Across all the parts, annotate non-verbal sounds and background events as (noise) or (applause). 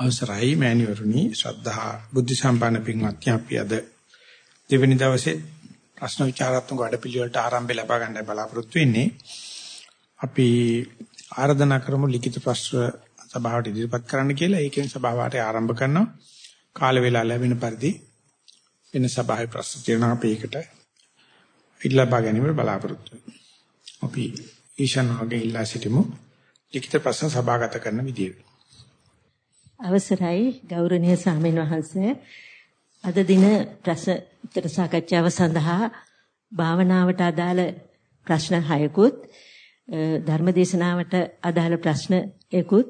අවසරයි මෑණිවරුනි ශ්‍රද්ධා බුද්ධ සම්පන්න පින්වත්නි අපි අද දෙවෙනි දවසේ ප්‍රශ්න විචාරාත්මක වැඩපිළිවෙලට ආරම්භය ලබා ගන්න බලාපොරොත්තු වෙන්නේ. අපි ආරාධනා කරමු ලිඛිත ප්‍රශ්න සභාවට ඉදිරිපත් කරන්න කියලා. ඒකෙන් සභාවට ආරම්භ කරනවා. කාල වේලා ලැබෙන පරිදි වෙන සභාවේ ප්‍රශ්න තියෙනවා අපි ඒකට ඉල්ලපා ගැනීම බලාපොරොත්තු අපි ඊශාන වගේ ඉල්ලා සිටිමු. ලිඛිත ප්‍රශ්න සභාගත කරන විදියට. අවසරයි ගෞරවනීය ස්වාමීන් වහන්සේ. අද දින ප්‍රශ්න උත්තර සාකච්ඡාව සඳහා භාවනාවට අදාළ ප්‍රශ්න 6කුත් ධර්මදේශනාවට අදාළ ප්‍රශ්න එකකුත්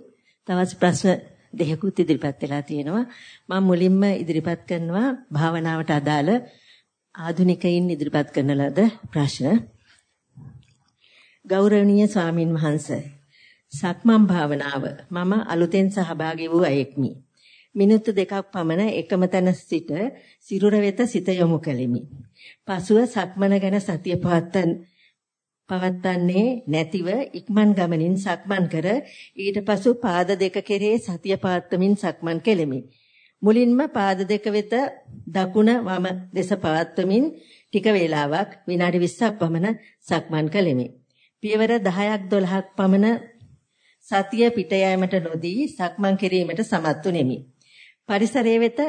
තවත් ප්‍රශ්න දෙකකුත් ඉදිරිපත් වෙලා තියෙනවා. මම මුලින්ම ඉදිරිපත් කරනවා භාවනාවට අදාළ ආධුනිකයින් ඉදිරිපත් කරන ලද ප්‍රශ්න. ගෞරවනීය ස්වාමින් වහන්සේ සක්මන් භාවනාව මම අලුතෙන් සහභාගී වූ අයෙක්මි. මිනිත්තු දෙකක් පමණ එකම තැන සිට සිරුර වෙත සිත යොමු කළෙමි. පසුව සක්මන ගැන සතිය පවත්තන් පවත්තන්නේ නැතිව ඉක්මන් ගමනින් සක්මන් කර ඊට පසු පාද දෙක කෙරේ සතිය පවත්තමින් සක්මන් කෙලෙමි. මුලින්ම පාද දෙක වෙත දකුණ වම දෙස පවත්වමින් ටික වේලාවක් විනාඩි 20ක් පමණ සක්මන් කළෙමි. පියවර 10ක් 12ක් පමණ සතිය පිට යෑමට නොදී සක්මන් කිරීමට සමත් වුනිමි. පරිසරයේ වෙත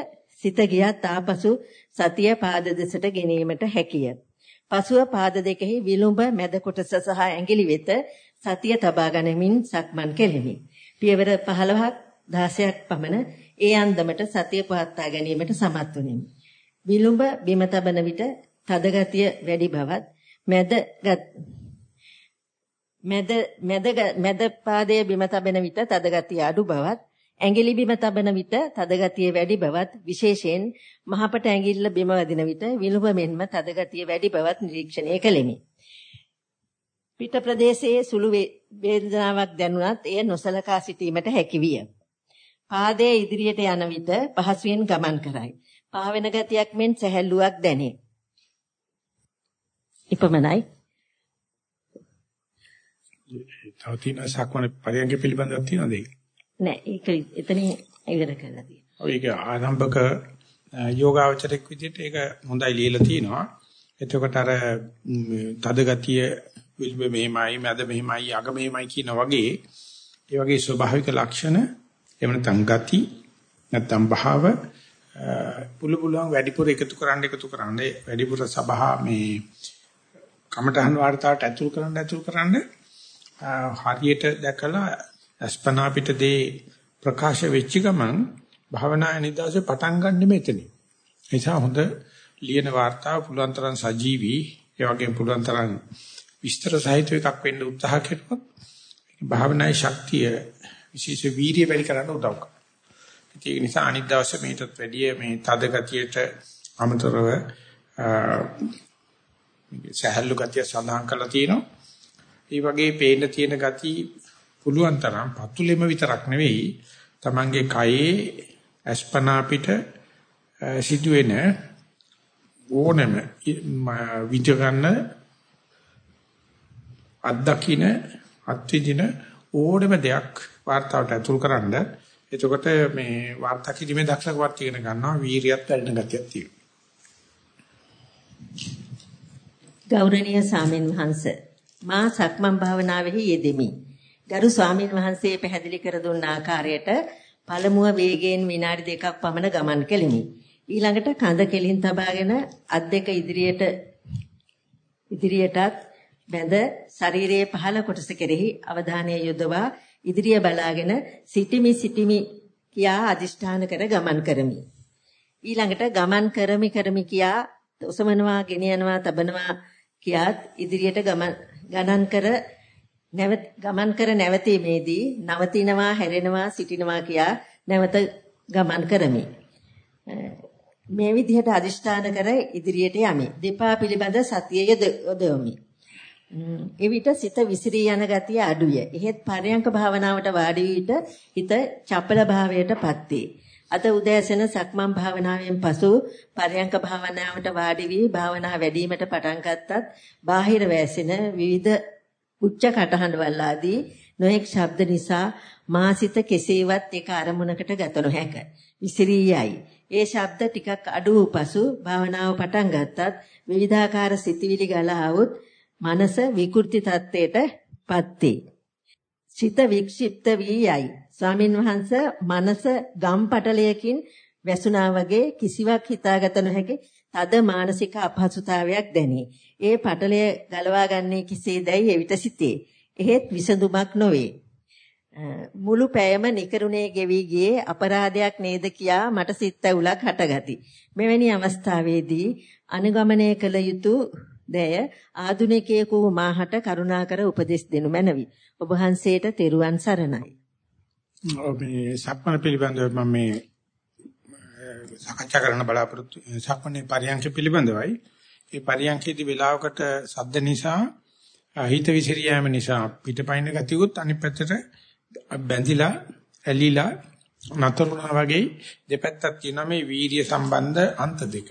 සිත ගියත් ආපසු සතිය පාද දෙසට ගෙනීමට හැකිය. පසුව පාද දෙකෙහි විලුඹ මැද කොටස සහ ඇඟිලි වෙත සතිය තබා ගනිමින් සක්මන් කෙලිමි. පියවර 15ක් 16ක් පමණ ඒ අන්දමට සතිය පවත්වා ගැනීමට සමත් වුනිමි. විලුඹ බිම තබන විට තද ගතිය වැඩි බවත් මැද මැද මැද මැද පාදයේ බිම තබන විට තද ගතිය අඩු බවත් ඇඟිලි බිම තබන විට තද ගතිය වැඩි බවත් විශේෂයෙන් මහපට ඇඟිල්ල බිම වදින විට විලුඹ මෙන්ම තද ගතිය වැඩි බවත් නිරීක්ෂණය කළෙමි. පිට ප්‍රදේශයේ සුළු වේදනාවක් දැනුණත් එය නොසලකා සිටීමට හැකියිය. පාදයේ ඉදිරියට යන විට පහසුවෙන් ගමන් කරයි. පාවෙන ගතියක් මෙන් සැහැල්ලුවක් දැනේ. ඉපමණයි තව තියෙන සක්මණ පරියන්ක පිළිබඳවක් තියෙනවද ඒක? නෑ ඒක එතනින් ඉවර කරලා තියෙනවා. ඔය ඒක ආරම්භක යෝගාවචරයක් විදිහට ඒක හොඳයි ලියලා තියෙනවා. එතකොට අර තද ගතිය විල්බ මෙහිමයි මැද මෙහිමයි අග මෙහිමයි කියන වගේ ඒ වගේ ස්වභාවික ලක්ෂණ එහෙම නැත්නම් ගති නැත්නම් භාව පුළු පුළුවන් වැඩිපුර එකතු කරන්න එකතු කරන්න වැඩිපුර සබහා මේ කමඨහන් වார்த்தාවට ඇතුල් කරන්න ඇතුල් කරන්න හරියට දැකලා අස්පනා පිටදී ප්‍රකාශ වෙච්ච ගමන් භවනා නිදාසේ පටන් ගන්න මෙතනින්. ඒ නිසා හොඳ ලියන වார்த்தාව පුළුවන් තරම් සජීවී ඒ වගේම පුළුවන් තරම් විස්තර සහිත එකක් වෙන්න උත්සාහ කෙරුවොත් භාවනායේ ශක්තිය විශේෂ වීර්ය වැඩි කරන්න උදව් කරනවා. ඒක නිසා අනිත් දවසේ මේකටත් වැඩිය මේ තද ගතියට අමතරව සහල්ලු ගතිය සඳහන් කරලා තියෙනවා. ඒ වගේ පේන්න තියෙන ගති පුළුවන් තරම් පතුලෙම විතරක් නෙවෙයි. තමන්ගේ කයේ අස්පනා පිට සිදුවෙන ඕනම විඳ ගන්න අත්දකින්න අත්විඳින ඕනම දෙයක් වார்த்தාවට ඇතුල් කරන්න. එතකොට මේ වார்த்தා කිරීමේ දක්ෂකමත් ඉගෙන ගන්නවා වීරියත් වැඩෙන ගතියක් තියෙනවා. ගෞරවනීය සාමෙන් වහන්සේ මා සක්මන් භාවනාවෙහි යෙදෙමි. ගරු ස්වාමින් වහන්සේ පැහැදිලි කර දුන්න ආකාරයට පළමුව වේගයෙන් විනාඩි දෙකක් පමණ ගමන් කෙලිමි. ඊළඟට කඳ කෙලින් තබාගෙන අත් දෙක ඉදිරියට ඉදිරියටත් බැඳ ශරීරයේ පහළ කොටස කෙරෙහි අවධානය යොදවා ඉදිරිය බලාගෙන සිටිමි සිටිමි කියා අදිෂ්ඨාන කර ගමන් කරමි. ඊළඟට ගමන් කරමි කරමි කියා ඔසවනවා ගෙනියනවා තබනවා කියාත් ඉදිරියට ගමන් ගණන් කර නැවත ගමන් කර නැවතීමේදී නවතිනවා හැරෙනවා සිටිනවා කියා නැවත ගමන් කරමි. මේ විදිහට අදිෂ්ඨාන කර ඉදිරියට යමි. දෙපා පිළිබඳ සතිය යොදවමි. එවිට සිත විසිරී යන ගතිය අඩුය. එහෙත් පරයන්ක භාවනාවට වාඩි විට හිත චපල භාවයටපත් වේ. අද උදෑසන සක්මන් භාවනාවෙන් පසු පරයන්ක භාවනාවට වාඩි වී භාවනා වැඩිවීමට පටන් ගත්තත් බාහිර වැසෙන විවිධ උච්ච කටහඬවල් ආදී නොඑක් ශබ්ද නිසා මාසිත කෙසේවත් එක අරමුණකට ගත නොහැක. විසිරී යයි. ඒ ශබ්ද ටිකක් අඩු වූ පසු භාවනාව පටන් ගත්තත් විවිධාකාර සිතිවිලි ගලා આવුත් මනස විකෘති තත්ත්වයට පත්වේ. සිත වික්ෂිප්ත වී යයි. ස්වාමින් වහන්සේ මනස ගම් පටලයකින් වැසුනා වගේ කිසිවක් හිතාගත නොහැකි තද මානසික අපහසුතාවයක් දැනේ. ඒ පටලය ගලවා ගන්නේ කෙසේදයි එවිට සිතේ. එහෙත් විසඳුමක් නොවේ. මුළු පෑයම නිකරුණේ ගෙවි ගියේ අපරාධයක් නේද කියා මට සිත් ඇවුලක් හටගති. මෙවැනි අවස්ථාවේදී අනුගමනය කළ යුතු දැය ආදුනිකයෙකු මාහට කරුණාකර උපදෙස් දෙනු මැනවි. ඔබ වහන්සේට තෙරුවන් සරණයි. ඔබ මේ සක්මන පිළිබඳව මම මේ සාකච්ඡා කරන්න බලාපොරොත්තු සක්මනේ පරියන්ක පිළිබඳවයි. ඒ පරියන්කේදී වෙලාවකට සද්ද නිසා හිත විසිරියෑම නිසා පිටපයින් ගතියුත් අනිත් පැත්තට බැඳිලා ඇලිලා නතරුණා වගේ දෙපැත්තක් තියෙනවා මේ වීර්ය සම්බන්ධ අන්ත දෙක.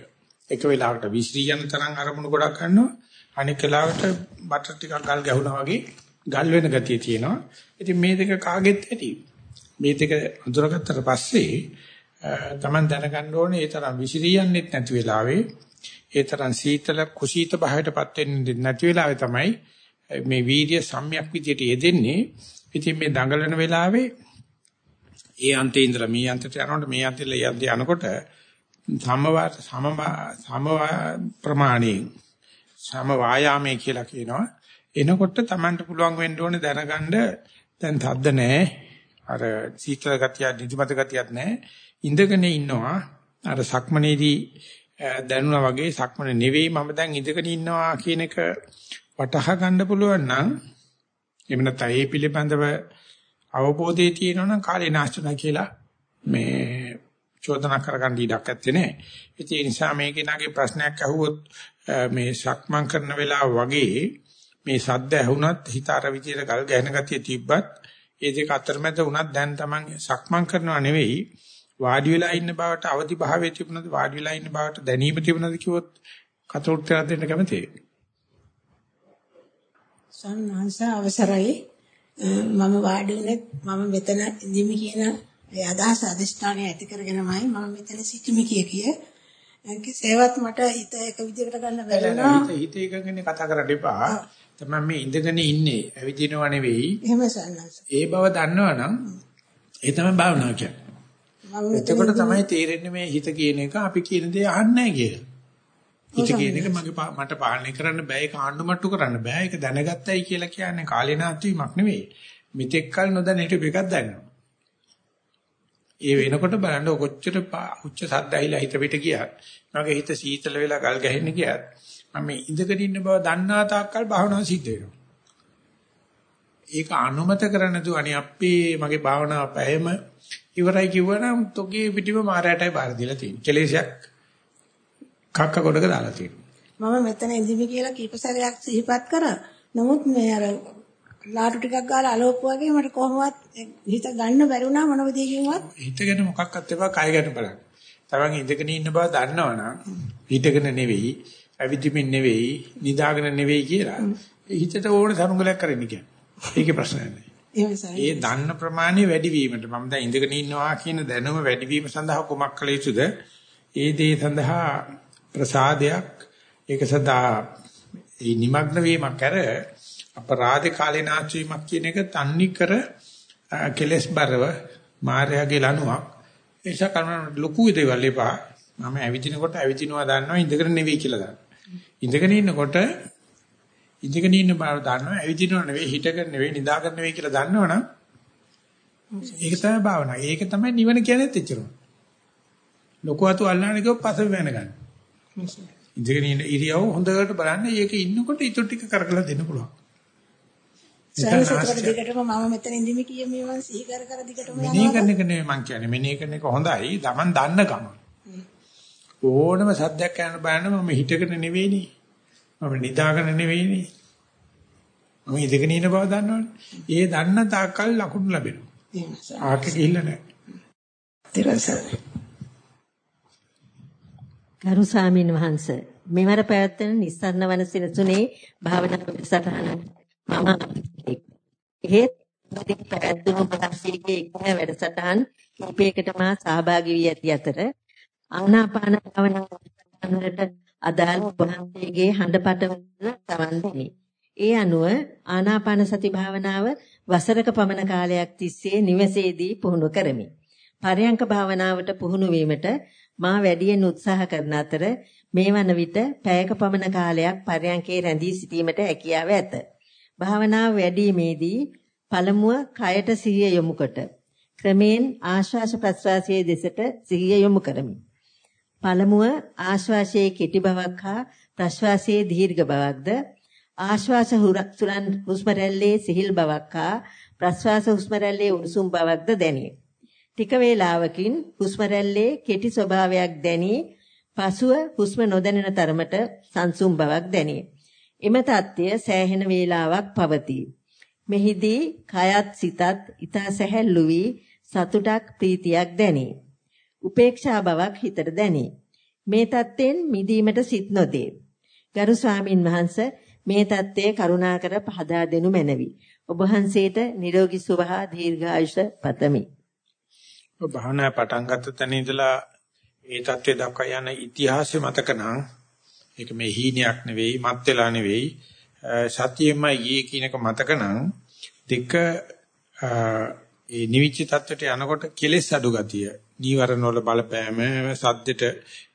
එක වෙලාවකට විශ්‍රී යන තරම් අරමුණු ගොඩක් ගන්නවා. අනික වෙලාවට බටර් ටිකක් ගල් ගැහුණා වගේ ගල් වෙන ගතිය තියෙනවා. ඉතින් මේ දෙක කාගෙත් ඇති. මේ දෙක අඳුරගත්තට පස්සේ Taman දැනගන්න ඕනේ ඒ තරම් විශ්‍රී යන්නෙත් නැති වෙලාවේ ඒ තරම් සීතල කුසීත භාවයටපත් වෙන්නේ නැති වෙලාවේ තමයි මේ වීර්ය සම්‍යක් විදියට යෙදෙන්නේ. ඉතින් මේ දඟලන වෙලාවේ ඒ අන්තේ ඉඳලා මේ අන්තයට යනකොට මේ අන්තෙල යනකොට සමවා සම සම ප්‍රමාණී සම වායාමයේ කියලා කියනවා. එනකොට Tamanට පුළුවන් වෙන්න ඕනේ දැනගන්න දැන් තද්ද නැහැ. අර සීතල ගතිය නිදිමත ගතියක් නැහැ. ඉඳගෙන ඉන්නවා. අර සක්මනේදී දැනුණා වගේ සක්මනේ නෙවෙයි මම දැන් ඉඳගෙන ඉන්නවා කියන එක වටහා ගන්න පුළුවන් නම් එහෙම නැත්නම් ඒ පිළිබඳව අවබෝධය තියෙනවනම් කාලේ නාස්තුනා කියලා මේ චෝදනා කරගන්න ඉඩක් නැත්තේ නෑ. ඒ නිසා මේ කෙනාගේ ප්‍රශ්නයක් අහුවොත් මේ සක්මන් කරන වෙලාව වගේ මේ සද්ද ඇහුණත් හිත අර විදියට ගල් ගැහෙන ගතිය තිබ්බත් ඒ දෙක අතරමැද වුණත් දැන් Taman සක්මන් කරනවා නෙවෙයි වාඩි වෙලා ඉන්න බවට අවදි භාවයේ තිබුණද වාඩි වෙලා ඉන්න බවට දැනීම තිබුණද කිව්වොත් කතෝත්තර දෙන්න කැමතියි. සම්මාංශ අවසරයි මම වාඩි වුණේ මම මෙතන ඉඳිමි කියන ඒ අදහස අදිෂ්ඨානය ඇති කරගෙනමයි මම මෙතන සිටිමි කිය කිය. සේවත් මට හිත එක විදිහකට ගන්න බැරිුණා හිත හිත එකගෙන කතා කරන්න එපා. තමයි මේ ඉඳගෙන ඉන්නේ. ඇවිදිනව නෙවෙයි. එහෙම සන්නස. ඒ බව දන්නවනම් ඒ තමයි භාවනාව කියන්නේ. එතකොට තමයි තේරෙන්නේ මේ හිත කියන එක අපි කියන දේ අහන්නේ කියලා. හිත කියන එක මගේ මට පාලනය කරන්න බෑ. ඒක ආණ්ඩු මට්ටු කරන්න බෑ. ඒක දැනගත්තයි කියලා කියන්නේ කාලේනාත් වීමක් නෙවෙයි. මෙතෙක් කල නොදැන හිටපු එකක් දන්නවා ඒ වෙනකොට බලන්න කොච්චර උච්ච සද්ද ඇහිලා හිත පිට ගියත් මගේ හිත සීතල වෙලා ගල් ගැහෙන්න ගියත් මම ඉඳගෙන ඉන්න බව දන්නා තාක්කල් භාවනාව සිද්ධ වෙනවා ඒක අනුමත කරන්න තු අනේ අපේ මගේ භාවනාව පැයම ඉවරයි කිව්වනම් තොගේ පිටිම මාරයටයි බාර දීලා තියෙන්නේ කෙලෙසයක් කක්ක කොටක දාලා තියෙනවා. මම මෙතන ඉඳිමි කියලා කීප සැරයක් සිහිපත් කරා. නමුත් මේ අර ලාටු ටිකක් ගාලා අලෝප වගේ මට කොහොමවත් හිත ගන්න බැරි වුණා මොන විදියකින්වත්. හිතගෙන මොකක්වත් එපා කය ගැන බලන්න. තමන් ඉඳගෙන ඉන්න බව දන්නවනම් හිතගෙන නෙවෙයි, ඇවිදිමින් නෙවෙයි, නිදාගෙන නෙවෙයි කියලා හිතට ඕන සරුංගලයක් කරන්න කියන්නේ. ඒකේ ප්‍රශ්නයක් නැහැ. ඒ දන්න ප්‍රමාණය වැඩි වීමට මම දැන් ඉඳගෙන ඉන්නවා කියන දැනුම වැඩි වීම සඳහා කුමක් කළ යුතුද? ඒ දේ සඳහා ප්‍රසාදයක් ඒක සදා ඒ নিমগ্ন වීමක් කර අපරාධ කාලේ නාච වීමක් කියන එක තන්නි කර කෙලස් බරව මායාවේ ලනුවක් ඒස කරන ලොකු දේවල් එපා මම ඇවිදිනකොට ඇවිදිනවා දන්නවා ඉඳගෙන නෙවෙයි කියලා දන්නවා ඉඳගෙන ඉන්නකොට ඉඳගෙන ඉන්න බව දන්නවා ඇවිදිනව නෙවෙයි හිටගෙන නෙවෙයි නිදාගෙන නෙවෙයි කියලා දන්නවනම් ඒක තමයි භාවනාව. ඒක තමයි නිවන කියන්නේ එච්චරම. ලොකු අතු අල්ලන්නේ කිව්ව පස වෙන ගන්න. ඉඳගෙන ඉන්න ඉරියව් හොඳට බලන්න. ඒක ඉන්නකොට ඊටු ටික කරකලා දෙන්න පුළුවන්. සෑහෙන දිගටම මම මෙතන ඉඳිමි කිය මේ මං සිහි කර කර දිගටම යනවා. මෙනෙහි කරන එක නෙමෙයි මං කියන්නේ. මෙනෙහි කරන එක හොඳයි. Taman දන්න ගම. ඕනම සද්දයක් කරන්න බලන්න මම හිතගෙන නෙවෙයිනේ. මම නිදාගෙන නෙවෙයිනේ. මම ඉඳගෙන ඉන්න බව දන්නවනේ. ඒ දන්න තාක්කල් ලකුණු ලැබෙනවා. ආක ගිහිල්ලා නැහැ. තිරසරයි. ගරු ස්වාමීන් වහන්ස මෙවර පැවැත්වෙන නිස්සරණ වන සිනසුනේ භාවනා වැඩසටහන මම එහෙත් මෙදී පැවැත්වුණු පහසීගේ එක්න වැඩසටහන් කීපයකට මා සහභාගී වී ඇති අතර ආනාපාන භාවනාවට අදාළ වහන්සේගේ හඬපටවල සවන් දෙමි. ඒ අනුව ආනාපාන සති භාවනාව වසරක පමණ කාලයක් තිස්සේ නිවසේදී පුහුණු කරමි. පරයන්ක භාවනාවට පුහුණු වීමට මා වැඩියෙන් උත්සාහ කරන අතර මේ වන විට පැයක පමණ කාලයක් පරයන්කේ රැඳී සිටීමට හැකියාව ඇත. භාවනාව වැඩිීමේදී පළමුව කයට සිහිය යොමු කොට ක්‍රමෙන් ආශ්වාස ප්‍රශ්වාසයේ දෙසට සිහිය යොමු කරමි. පළමුව ආශ්වාසයේ කෙටි බවක් හා ප්‍රශ්වාසයේ දීර්ඝ බවක්ද ආශ්වාස හුරක්සුලන් හුස්ම රැල්ලේ සිහිල් බවක් හා ප්‍රශ්වාස හුස්ම රැල්ලේ උණුසුම් බවක්ද දැනේ. ටික වේලාවකින් හුස්ම රැල්ලේ කෙටි ස්වභාවයක් දැනී පසුව හුස්ම නොදැනෙන තරමට සංසුම් බවක් දැනේ. එම தත්ත්වය සෑහෙන වේලාවක් පවතී. මෙහිදී කයත් සිතත් ඊතා සැහැල්ලු වී සතුටක් ප්‍රීතියක් දැනේ. උපේක්ෂා බවක් හිතට දැනේ. මේ தත්ත්වෙන් මිදීමට සිත් නොදේ. ගරු ස්වාමින් වහන්සේ මේ தත්ත්වය කරුණාකර පහදා දෙනු මැනවි. ඔබ වහන්සේට නිරෝගී සුව හා දීර්ඝායුෂ පතමි. භාවනා පටන් ගත්ත තැන ඉඳලා ඒ தත්ත්වය දක්වා යන ඉතිහාසය මතක නම් ඒක මේ හීනයක් නෙවෙයි, මත් වෙලා නෙවෙයි, සතියෙම ඊයේ කියනක මතක නම් දෙක ඒ නිවිච්ච தත්ත්වයට යනකොට කෙලෙස් අඩු ගතිය, නීවරණ වල බලපෑම, සද්දෙට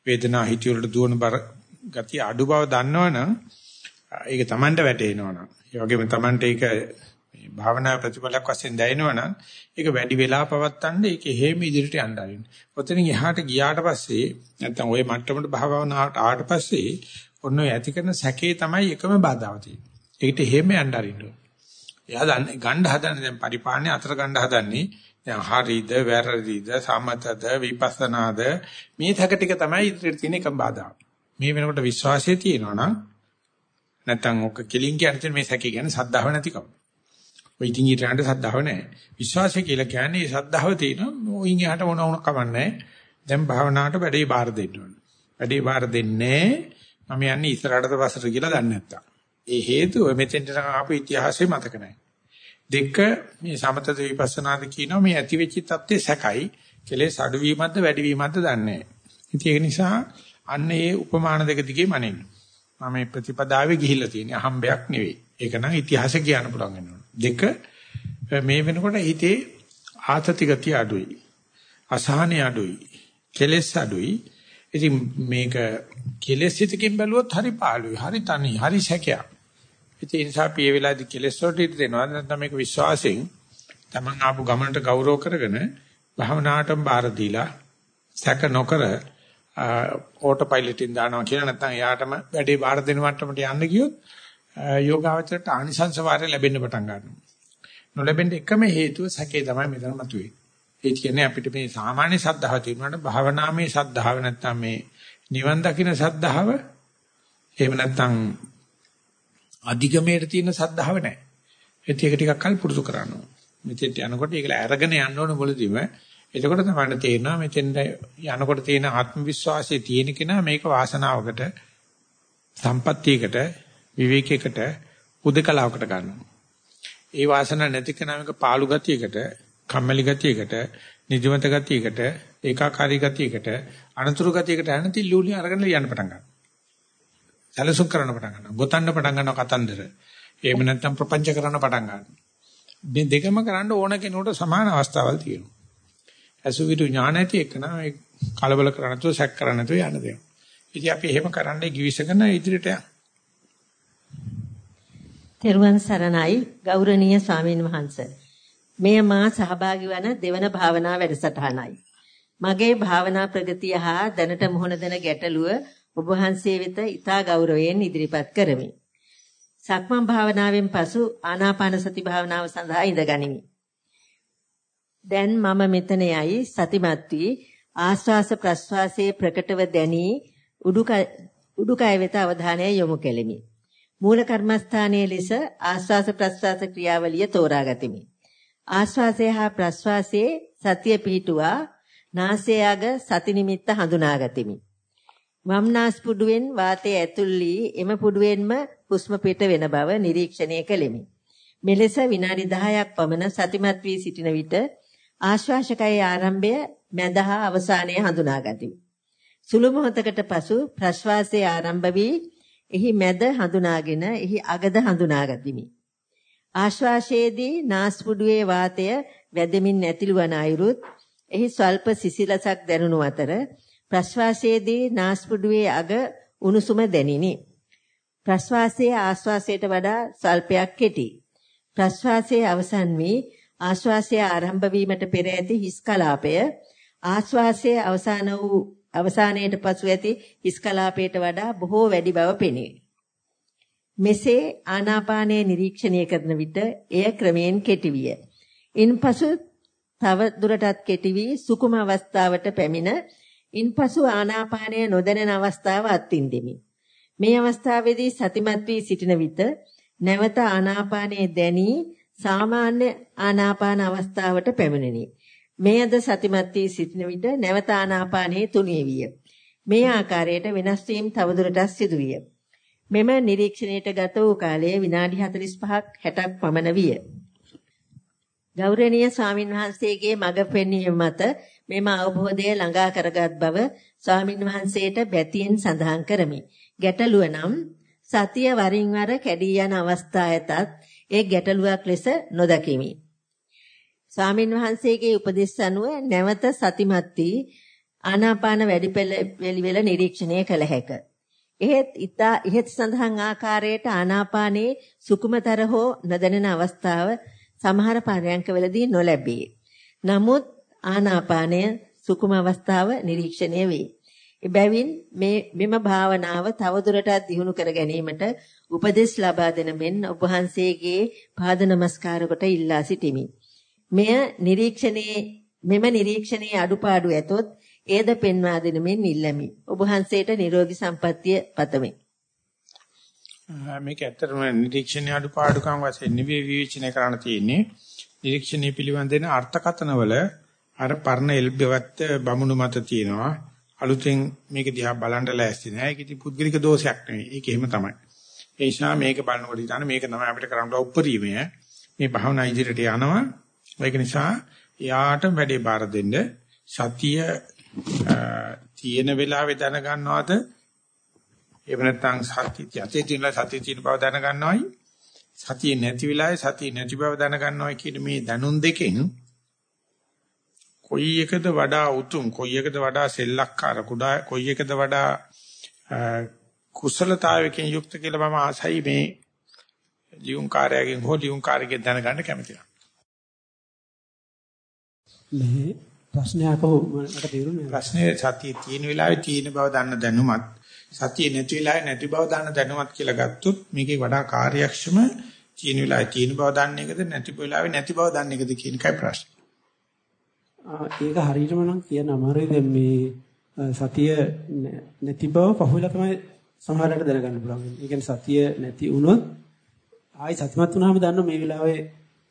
වේදනා හිතිය වලට දුවන බර ගතිය අඩු බව දන්නවනම් ඒක Tamanට වැටේනවනම් ඒ වගේම Tamanට ඒක මේ භාවනා ප්‍රතිඵලයක් වශයෙන් දැනෙනවනම් ඒක වැඩි වෙලා පවත්තන්න ඒක හේම ඉදිරියට යන්න ආරින්න. ඔතනින් එහාට ගියාට පස්සේ නැත්තම් ওই මට්ටමට භාවනාවට ආවට පස්සේ ඔන්න ඔය ඇති කරන සැකේ තමයි එකම බාධාව තියෙන්නේ. ඒකට හේම යන්න ආරින්න. එයා දන්නේ ගණ්ඩ හදන්නේ දැන් පරිපාලනේ අතර ගණ්ඩ හදන්නේ දැන් හරිද වැරදිද සමතද විපස්සනාද මේ තක ටික තමයි ඉදිරියට තියෙන එකම බාධාව. මේ වෙනකොට විශ්වාසය තියෙනවා නම් නැත්තම් ඔක කෙලින් කියන්නේ මේ සැකේ කියන්නේ සද්ධාව නැතිකම. ඔය ඉතින් ඊටරන්ට සද්ධාව නැහැ. විශ්වාසය කියලා කියන්නේ මේ සද්ධාව තියෙනවා. ඔයින් එහාට මොන වුණ කමන්නේ. දැන් භාවනාවට වැඩේ බාර දෙන්න ඕන. වැඩේ බාර දෙන්නේ මම යන්නේ ඉස්සරහටද පස්සට කියලා දන්නේ නැත්තම්. ඒ හේතුව මෙතෙන්ට ආපු ඉතිහාසෙ මතක නැහැ. දෙක මේ සමතද විපස්සනාද කියනවා මේ ඇති වෙච්ච தත්ත්වයේ සැකයි. කෙලෙස් අඩු වීමක්ද වැඩි වීමක්ද දන්නේ නැහැ. ඉතින් ඒක නිසා අන්න ඒ උපමාන දෙක දිගේ මනින්න. මම මේ ප්‍රතිපදාවේ ගිහිල්ලා තියෙන්නේ අහම්බයක් නෙවෙයි. ඒක නම් ඉතිහාසෙ කියන්න පුළුවන් වෙනවා. දෙක මේ වෙනකොට හිතේ ආතති ගතිය අඩුයි. අසහනෙ අඩුයි. කෙලෙස් අඩුයි. ඉතින් මේක කෙලෙස් හිතකින් බැලුවොත් හරි පාළුයි. හරි තනි. හරි සැකයක්. ඉතින් ඒ නිසා පිය වෙලාදී කෙලෙස් වලට ඉඳ දෙනවා. නැත්නම් මේක විශ්වාසයෙන් Taman ආපු ගමනට ගෞරව කරගෙන භවනාටම බාර දීලා සැක නොකර ඕටෝ පයිලට් එකෙන් දානවා කියලා නැත්නම් එයාටම වැඩේ බාර දෙන මට්ටමට යන්න ගියොත් යෝගාවචරයට ආනිසංස වාරය ලැබෙන්න පටන් ගන්නවා. නොලැබෙන්න එකම හේතුව සැකේ තමයි මෙතන මතුවේ. ඒ කියන්නේ අපිට මේ සාමාන්‍ය සද්ධාව තියෙනවාට භාවනාමේ සද්ධාව නැත්නම් මේ නිවන් දකින්න සද්ධාව එහෙම නැත්නම් අධිගමයට තියෙන සද්ධාව නැහැ. ඒත් ඒක ටිකක් කල් පුරුදු කරනවා. මෙතෙන්ට යනකොට ඒක අරගෙන යන්න ඕන මුලදීම එතකොට තමයි තේරෙනවා මෙතෙන්ට යනකොට තියෙන ආත්ම විශ්වාසයේ තියෙන කෙනා මේක වාසනාවකට සම්පත්තියකට විවේකයකට උදකලාවකට ගන්නවා. ඒ වාසනාව නැති කෙනා මේක පාළු ගතියකට, කම්මැලි ගතියකට, නිදිමත ගතියකට, ඒකාකාරී ගතියකට, අනතුරු ගතියකට යන තිල්ලුලි අරගෙන ලියන්න පටන් ගන්නවා. සැලසුම් කරන්න පටන් ගන්නවා. ගොතන්න පටන් ගන්නවා කතන්දර. එහෙම නැත්නම් ප්‍රපංච කරන්න පටන් ගන්නවා. මේ දෙකම කරන්න ඕන කෙනෙකුට සමාන අවස්ථාවල් තියෙනවා. අසුවිතු ඥාන ඇති එකන මේ කලබල කරන්නේ නැතුව සැක කරන්නේ නැතුව යන්න දෙනවා. ඉතින් අපි එහෙම කරන්නේ givisකන ඉදිරියට යනවා. තෙරුවන් සරණයි ගෞරවනීය ස්වාමීන් වහන්ස. මෙය මා සහභාගී වන දෙවන භාවනා වැඩසටහනයි. මගේ භාවනා ප්‍රගතිය හා දැනට මුහුණ දෙන ගැටලුව ඔබ වහන්සේ වෙත ඊටා ගෞරවයෙන් ඉදිරිපත් කරමි. සක්මන් භාවනාවෙන් පසු ආනාපාන සති භාවනාව සඳහා ඉඳගනිමි. දැන් මම මෙතන යයි සතිමත් වී ආශ්වාස ප්‍රශ්වාසයේ ප්‍රකටව දැනී උඩුකය උඩුකය වෙත අවධානය යොමු කෙලිමි. මූල කර්මස්ථානයේ ලෙස ආස්වාස ප්‍රස්වාස ක්‍රියාවලිය තෝරා ගතිමි. ආස්වාසය හා ප්‍රස්වාසයේ සතිය පිහිටුවා නාසයග සති නිමිත්ත හඳුනා ගතිමි. වම් නාස් පුඩුවෙන් වාතය ඇතුල් වී එම පුඩුවෙන්ම හුස්ම පිට වෙන බව නිරීක්ෂණය කෙලිමි. මෙලෙස විනාඩි 10ක් පමණ සතිමත් වී සිටින විට ආශ්වාසකයේ ආරම්භය මැදහා අවසානය හඳුනාගතිමි. සුළු මොහොතකට පසු ප්‍රශ්වාසයේ ආරම්භ වී එහි මැද හඳුනාගෙන එහි අගද හඳුනාගතිමි. ආශ්වාසයේදී නාස්පුඩුවේ වාතය වැදෙමින් ඇතිළු වන අයුරුත් එහි ස්වල්ප සිසිලසක් දැනුණු අතර ප්‍රශ්වාසයේදී නාස්පුඩුවේ අග උණුසුම දැනිනි. ප්‍රශ්වාසයේ ආශ්වාසයට වඩා ස්වල්පයක් කෙටි. ප්‍රශ්වාසයේ අවසන් වී ආශ්වාසය ආරම්භ වීමට පෙර ඇති හිස් කලාපය ආශ්වාසයේ අවසාන වූ අවසානයේට පසු ඇති හිස් කලාපයට වඩා බොහෝ වැඩි බව පෙනේ. මෙසේ ආනාපානය නිරීක්ෂණය කරන විට එය ක්‍රමයෙන් කෙටි විය. ඉන්පසු තව දුරටත් කෙටි වී සුකුම අවස්ථාවට පැමිණ ඉන්පසු ආනාපානය නොදැනෙන අවස්ථාව අත්විඳෙමි. මේ අවස්ථාවේදී සතිමත් වී සිටින විට නැවත ආනාපානයේ දැනී සාමාන්‍ය ආනාපාන අවස්ථාවට පැමිණෙනි. මෙයද සතිමත් වී සිටින විට නැවත ආනාපානයේ තුනී විය. මේ ආකාරයට වෙනස් වීම තවදුරටත් සිදුවිය. මෙම නිරීක්ෂණයට ගත වූ කාලය විනාඩි 45ක් 60ක් පමණ විය. ගෞරවනීය ස්වාමින් වහන්සේගේ මඟ පෙන්වීම මත මෙම අවබෝධය ළඟා කරගත් බව ස්වාමින් වහන්සේට බැතියෙන් සඳහන් කරමි. ගැටලුව නම් සතිය වරින් වර කැඩී යන අවස්ථා ඇතත් ඒ ගැටලුවක් ලෙස නොදකිමි. ස්වාමින් වහන්සේගේ උපදෙස් අනුව නැවත සතිමත් වී ආනාපාන වැඩි පෙළ නිරීක්ෂණය කළ හැකිය. එහෙත් ඊතා ඉහත සඳහන් ආකාරයට ආනාපානයේ සුකුමතර හෝ නොදැනෙන අවස්ථාව සමහර පරයන්කවලදී නොලැබේ. නමුත් ආනාපානය සුකුම අවස්ථාව නිරීක්ෂණය වේ. එබැවින් මේ මෙම භාවනාව තවදුරටත් දියුණු කර ගැනීමට උපදෙස් ලබා දෙන මෙන් ඔබ වහන්සේගේ පාද නමස්කාර කොට ඉල්ලා සිටිමි. මෙය නිරීක්ෂණයේ මෙම නිරීක්ෂණයේ අඩුපාඩු ඇතොත් ඒද පෙන්වා දෙන මෙන් ඉල්ලමි. ඔබ වහන්සේට නිරෝගී සම්පන්නිය පතමි. මේක ඇත්තටම නිරීක්ෂණයේ අඩුපාඩුකම් වශයෙන් නිවි විවේචනය කරන්න තියෙන්නේ. නිරීක්ෂණයේ පිළිබඳ දෙන අර්ථකථනවල අර පරණ එල්බෙවත් බමුණු මත තියෙනවා. අලුතෙන් මේක දිහා බලන්න ලෑස්ති නෑ. ඒක ඉතින් පුද්ගලික දෝෂයක් නෙවෙයි. ඒක එහෙම තමයි. ඒ නිසා මේක බලනකොට ඉතින් මේක තමයි අපිට කරන්න උපරිමය. මේ භාවනා ඉදිරියට යනවා. ඒක නිසා යාට වැඩේ බාර දෙන්න සතිය තියෙන වෙලාවේ දැනගන්නවද? එහෙම නැත්නම් සතිය යතේ තියෙන සතිය තියෙන බව දැනගන්නවයි. සතිය නැති වෙලාවේ සතිය නැති බව දැනගන්නවයි කියන මේ දැනුම් දෙකෙන් කොයි එකද වඩා උතුම් කොයි එකද වඩා සෙල්ලක්කාර කුඩා කොයි එකද වඩා කුසලතාවයකින් යුක්ත කියලා මම ආසයි මේ ලියුම් කාර්යයෙන් හෝ ලියුම් කාර්යයෙන් දැනගන්න කැමතියි. මේ ප්‍රශ්නයක් මට තේරුණේ ප්‍රශ්නේ සතිය තියෙන වෙලාවේ තියෙන බව දන්න දැනුමත් සතිය නැති වෙලාවේ නැති බව දන්න දැනුමත් කියලා ගත්තොත් මේකේ වඩා කාර්යක්ෂම තියෙන වෙලාවේ තියෙන බව දන්න එකද නැති වෙලාවේ නැති බව දන්න එකද කියන එකයි ප්‍රශ්නේ. ඒක හරියටම නම් කියන්න අමාරුයි දැන් මේ සතිය නැති බව පහුවෙලා තමයි සමහරකට දැනගන්න පුළුවන්. ඒ කියන්නේ සතිය නැති වුණොත් ආයි සතිමත් වුණාම දන්න මේ වෙලාවේ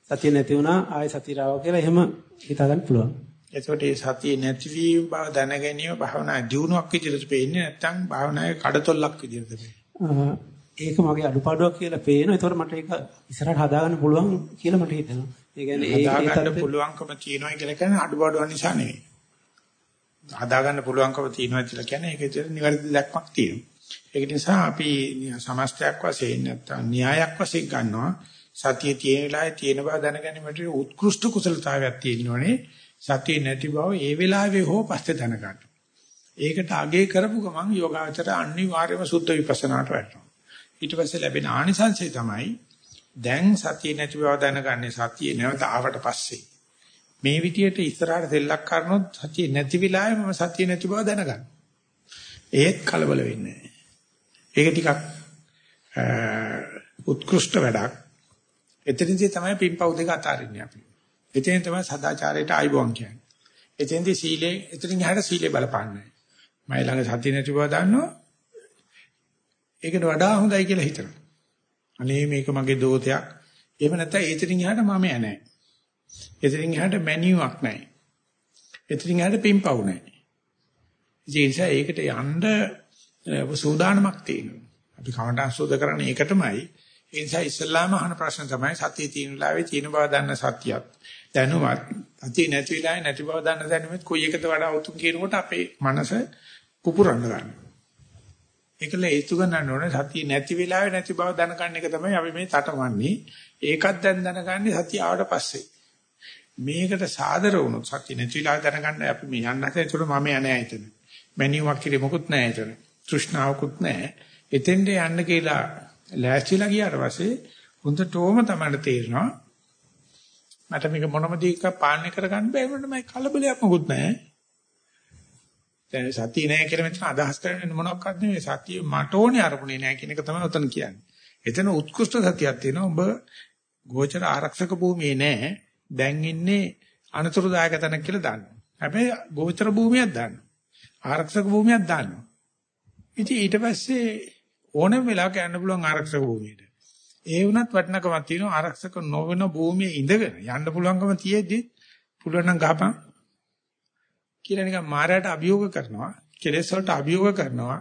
සතිය නැති වුණා ආයි සතිය රාව කියලා එහෙම හිතා ගන්න පුළුවන්. එතකොට මේ සතිය නැතිවීම බව දැන ගැනීම භාවනා දියුණුවක් විදිහට පේන්නේ නැත්නම් භාවනාවේ කඩතොල්ලක් විදිහට පේන්නේ. ඒක මගේ අඩුපාඩුවක් කියලා පේනවා. ඒතකොට මට ඒක ඉස්සරහට හදාගන්න පුළුවන් කියලා මට හිතෙනවා. ඒ කියන්නේ ඒක හදාගන්න පුළුවන්කම තියෙනවා කියලා කියන්නේ අඩුපාඩුවක් නිසා නෙවෙයි. හදාගන්න පුළුවන්කම තියෙනවා කියලා කියන්නේ ඒක ඇතුළේ නිවැරදි දැක්මක් තියෙනවා. ඒක නිසා අපි සමස්තයක් වශයෙන් නැත්නම් න්‍යායක් වශයෙන් ගන්නවා සතිය තියෙන වෙලාවේ තියෙන බව දැනගැනීමට උත්කෘෂ්ඨ කුසලතාවයක් තියෙනවනේ. සතිය නැති බව ඒ වෙලාවේ හෝ පස්සේ දැනගන්න. ඒකට අගේ කරපු ගමන් යෝගාචර අනිවාර්යයෙන්ම සුද්ධ විපස්සනාට වැටෙනවා. ඊට පස්සේ ලැබෙන ආනිසංසය තමයි දැන් සතිය නැති බව දැනගන්නේ සතිය නැවත ආවට පස්සේ. මේ විදියට ඉස්සරහට දෙල්ලක් කරනොත් සතිය නැති වෙලාවෙම මම සතිය නැති බව දැනගන්න. ඒත් කලබල වෙන්නේ ඒක ටිකක් උත්කෘෂ්ඨ වැඩක්. එතනදී තමයි පින්පව් දෙක අතාරින්නේ අපි. එතෙන් තමයි සදාචාරයට ආයිබෝන් කියන්නේ. එතෙන්දී සීලේ එතනින් එහාට සීලේ බලපාන්නේ. මම ළඟ සතිය නැති බව දන්නවා. ඒකට වඩා හොඳයි කියලා හිතනවා. අනේ මේක මගේ දෝතයක්. එහෙම නැත්නම් එතනින් එහාට මම යන්නේ නැහැ. එතනින් එහාට මැනියුවක් නැහැ. එතනින් එහාට පින්පව් නැහැ. ඒ නිසා ඒකට යන්න සූදානමක් තියෙනවා. අපි කමටහන් සෝද කරන්නේ ඒක තමයි. ඒ නිසා ඉස්ලාම අහන ප්‍රශ්න තමයි සතිය තියෙන වෙලාවේ තියෙන බව දන්න සතියත් දැනුවත් සතිය නැති වෙලාවේ නැති බව දන්න දැනුමත් කොයි එකද වඩා උතුම් කියනකොට අපේ මනස පුපුරන්න ගන්නවා. ඒකල හේතු ගන්න ඕනේ සතිය නැති වෙලාවේ නැති බව දැනගන්න එක තමයි අපි මේ තටමන්නේ. ඒකත් දැන් දැනගන්නේ සතිය ආවට පස්සේ. මේකට සාදර වුණොත් සතිය නැති වෙලාව දැනගන්න අපි මේ යන්න හදන ඒතකොට මම යන්නේ එතන. මැනියුමක් කිරි මොකුත් නැහැ එතන. තෘෂ්ණාවකුත් නැහැ. එතෙන්ට යන්න කියලා ලෑස්තිලා ගියාට පස්සේ හොඳටම තමයි තේරෙනවා. මට මේක මොනම දෙයක පාලනය කරගන්න බෑ මොනම කලබලයක් මොකුත් නැහැ. දැන් සතිය නැහැ කියලා මෙතන අදහස් කරන්නේ මොනක්වත් නෙවෙයි සතිය මට ඕනේ අරමුණේ නැහැ කියන එක තමයි උතන කියන්නේ. එතන උත්කෘෂ්ඨ සතියක් තියෙනවා. ඔබ ගෝචර ආරක්ෂක භූමියේ නැහැ. දැන් ඉන්නේ අනතුරුදායක තැනක් කියලා දන්නවා. හැබැයි ගෝචර භූමියක් දන්නවා. ආරක්ෂක භූමියක් දන්නවා. ඉතින් ඊට පස්සේ ඕනම වෙලාවක යන්න පුළුවන් ආරක්ෂක භූමියට. ඒ වුණත් වටිනකමක් තියෙනවා ආරක්ෂක නොවන භූමියේ ඉඳගෙන යන්න පුළුවන්කම තියෙද්දි පුළුවන් නම් ගහපන් කියලා නිකන් මායයට අභියෝග කරනවා කෙලෙස් වලට අභියෝග කරනවා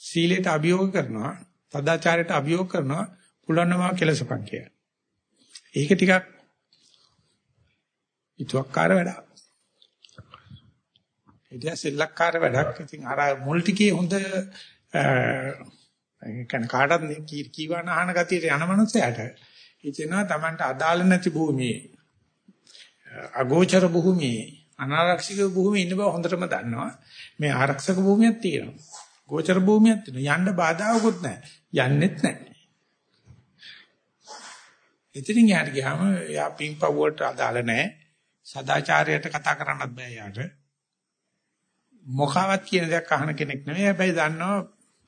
සීලයට අභියෝග කරනවා සදාචාරයට අභියෝග කරනවා පුළුවන් නම් කෙලසපන් කියලා. ඒක ටිකක් ඉතුවක්කාර වැඩක්. ඒක සෙල්ලක්කාර වැඩක්. ඉතින් අර මුල් ටිකේ හොඳ ඒ කාටත් කීවන අහන ගතියට යන මනුස්සයාට හිතෙනවා Tamanට අදාළ නැති භූමියේ අගෝචර භූමියේ අනාරක්ෂිත භූමියේ ඉන්න බව හොඳටම දන්නවා. මේ ආරක්ෂක භූමියක් තියෙනවා. ගෝචර භූමියක් තියෙනවා. යන්න බාධාවකුත් නැහැ. යන්නෙත් නැහැ. ඉතින් යාට ගියාම යා පින්පව් වලට අදාළ නැහැ. සදාචාරයට කතා කරන්නත් බෑ යාට මොකවත් කියන දෙයක් අහන කෙනෙක් නෙවෙයි. හැබැයි දන්නවා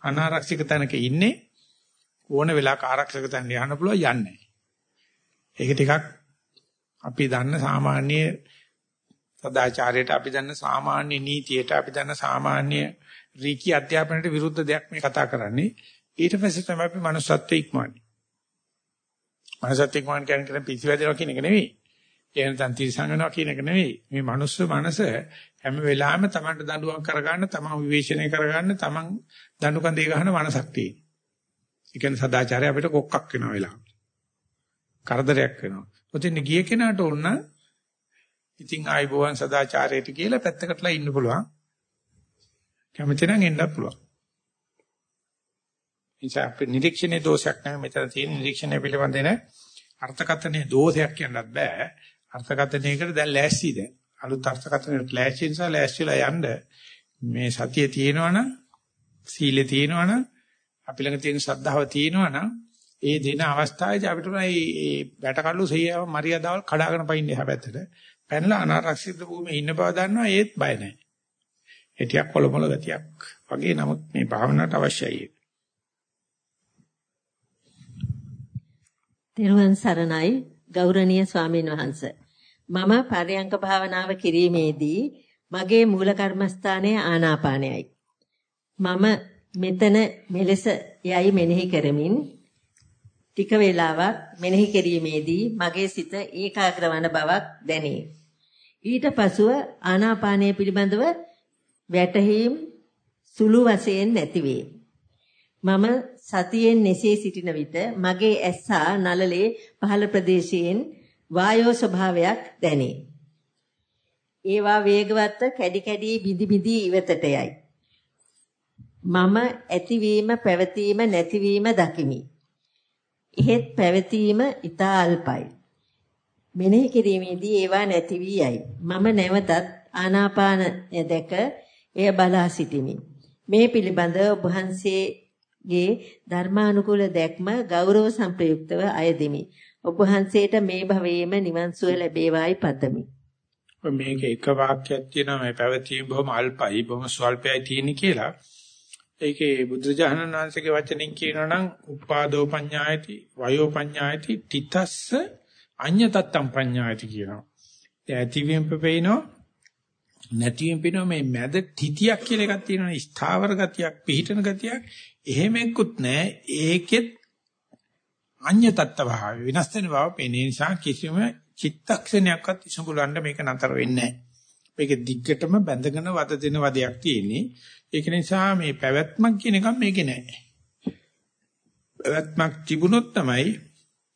අනාරක්ෂිත තැනක ඉන්නේ ඕන වෙලාවක ආරක්ෂක තැනට යන්න පුළුවන් යන්නේ. ඒක ටිකක් අපි දන්න සාමාන්‍ය සදාචාරයට අපි දන්න සාමාන්‍ය නීතියට අපි දන්න සාමාන්‍ය රීකී අධ්‍යාපනයට විරුද්ධ දෙයක් මේ කතා කරන්නේ. ඊට පස්සේ තමයි අපි manussත්වයේ ඉක්මවන්නේ. manussත්වයේ ඉක්මවන්න කියන්නේ පිසිවැදෙනවා කියන එක නෙවෙයි. එහෙම නැත්නම් තිරසං වෙනවා කියන එක නෙවෙයි. මේ මනුස්ස මනස හැම වෙලාවෙම Tamanට දඬුවම් කරගන්න, Taman විවේචනය කරගන්න, Taman දඬු කඳේ ගහන මනසක් තියෙන. ඒ කියන්නේ සදාචාරය අපිට කොක්කක් වෙනවා වෙලාවට. කරදරයක් වෙනවා. ඔතින් ගිය කෙනාට ඕන ඉතින් ආයිබෝවන් සදාචාරයට කියලා පැත්තකටලා ඉන්න පුළුවන්. කැමති නම් එන්නත් පුළුවන්. ඉතින් අපේ නිරීක්ෂණයේ දෝෂයක් නැහැ මෙතන තියෙන නිරීක්ෂණය පිළිබඳ අර්ථකථනයේ දෝෂයක් කියන්නත් බෑ. අර්ථකථනයකට දැන් ලෑස්ති දැන්. අලුත් අර්ථකථනයකට ලෑස්ති නිසා ලෑස්තිලා යන්න මේ සතිය තියෙනවනම් සීලේ තියෙනවනම් අපි ළඟ තියෙන ශ්‍රද්ධාව තියෙනවනම් ඒ දෙන අවස්ථාවේදී අපිට මේ වැටකල්ලු සියව මරියදාවල් කඩාගෙන පයින්නේ එහා පැත්තට. පැනලා අනාරක්ෂිත භූමියේ ඉන්න බව දන්නවා ඒත් බය නැහැ. ඒ ටිකක් කොළමොළ ගතියක් වගේ නමුත් මේ භාවනාවට අවශ්‍යයි. තෙරුවන් සරණයි ගෞරවනීය ස්වාමීන් වහන්ස. මම පරයන්ක භාවනාව කිරීමේදී මගේ මූල කර්මස්ථානයේ ආනාපානයයි. මම මෙතන මෙලෙස යයි මෙනෙහි කරමින් ටික වේලාවක් මෙනෙහි කිරීමේදී මගේ සිත ඒකාග්‍ර වන බවක් දැනේ. ඊට පසුව ආනාපානය පිළිබඳව වැටහීම් සුළු වශයෙන් නැතිවේ. මම සතියෙන් neසේ සිටින විට මගේ ඇස්සා නළලේ පහළ ප්‍රදේශයෙන් වායෝ ස්වභාවයක් දැනේ. ඒවා වේගවත් කැඩි කැඩි බිඳි බිඳි ඉවතට යයි. මම ඇතිවීම පැවතීම නැතිවීම දකිමි. එහෙත් පැවතීම ඊතා අල්පයි. මෙනෙහි කිරීමේදී ඒවා නැති වී යයි. මම නැවතත් ආනාපාන දැක එය බලා සිටිමි. මේ පිළිබඳව ඔබ වහන්සේ ගේ ධර්මානුකූල දැක්ම ගෞරව සම්ප්‍රයුක්තව අයදිමි. ඔබ වහන්සේට මේ භවයේම නිවන් සුව ලැබේවායි පතමි. මේක එක වාක්‍යයක් තියෙනවා මේ පැවතීම බොහොම අල්පයි බොහොම ස්වල්පයි තියෙන කියලා. ඒකේ බුදුජානන වහන්සේගේ වචනෙන් කියනවා නම් උපාදෝ පඤ්ඤායති වයෝ පඤ්ඤායති තිතස්ස අඤ්ඤතත්තම් පඤ්ඤායති කියනවා. ඒ ඇතිවීම පෙපේනෝ නැතිවීම පේනවා මේ මැද තිතියක් කියලා එකක් තියෙනවා ස්ථාවර ගතියක් පිහිටන ගතියක් එහෙම එක්කුත් නැහැ. ඒකෙත් අඤ්‍ය තත්ත්ව භාවය වෙනස් වෙන බව පේන නිසා කිසිම චිත්තක්ෂණයක්වත් ඉසුඹලන්න මේක නතර වෙන්නේ නැහැ. මේක දිග්ගටම බැඳගෙන වද දෙන වදයක් තියෙන්නේ. ඒක නිසා මේ පැවැත්මක් කියන එකක් මේකේ නැහැ. පැවැත්මක් තිබුණොත් තමයි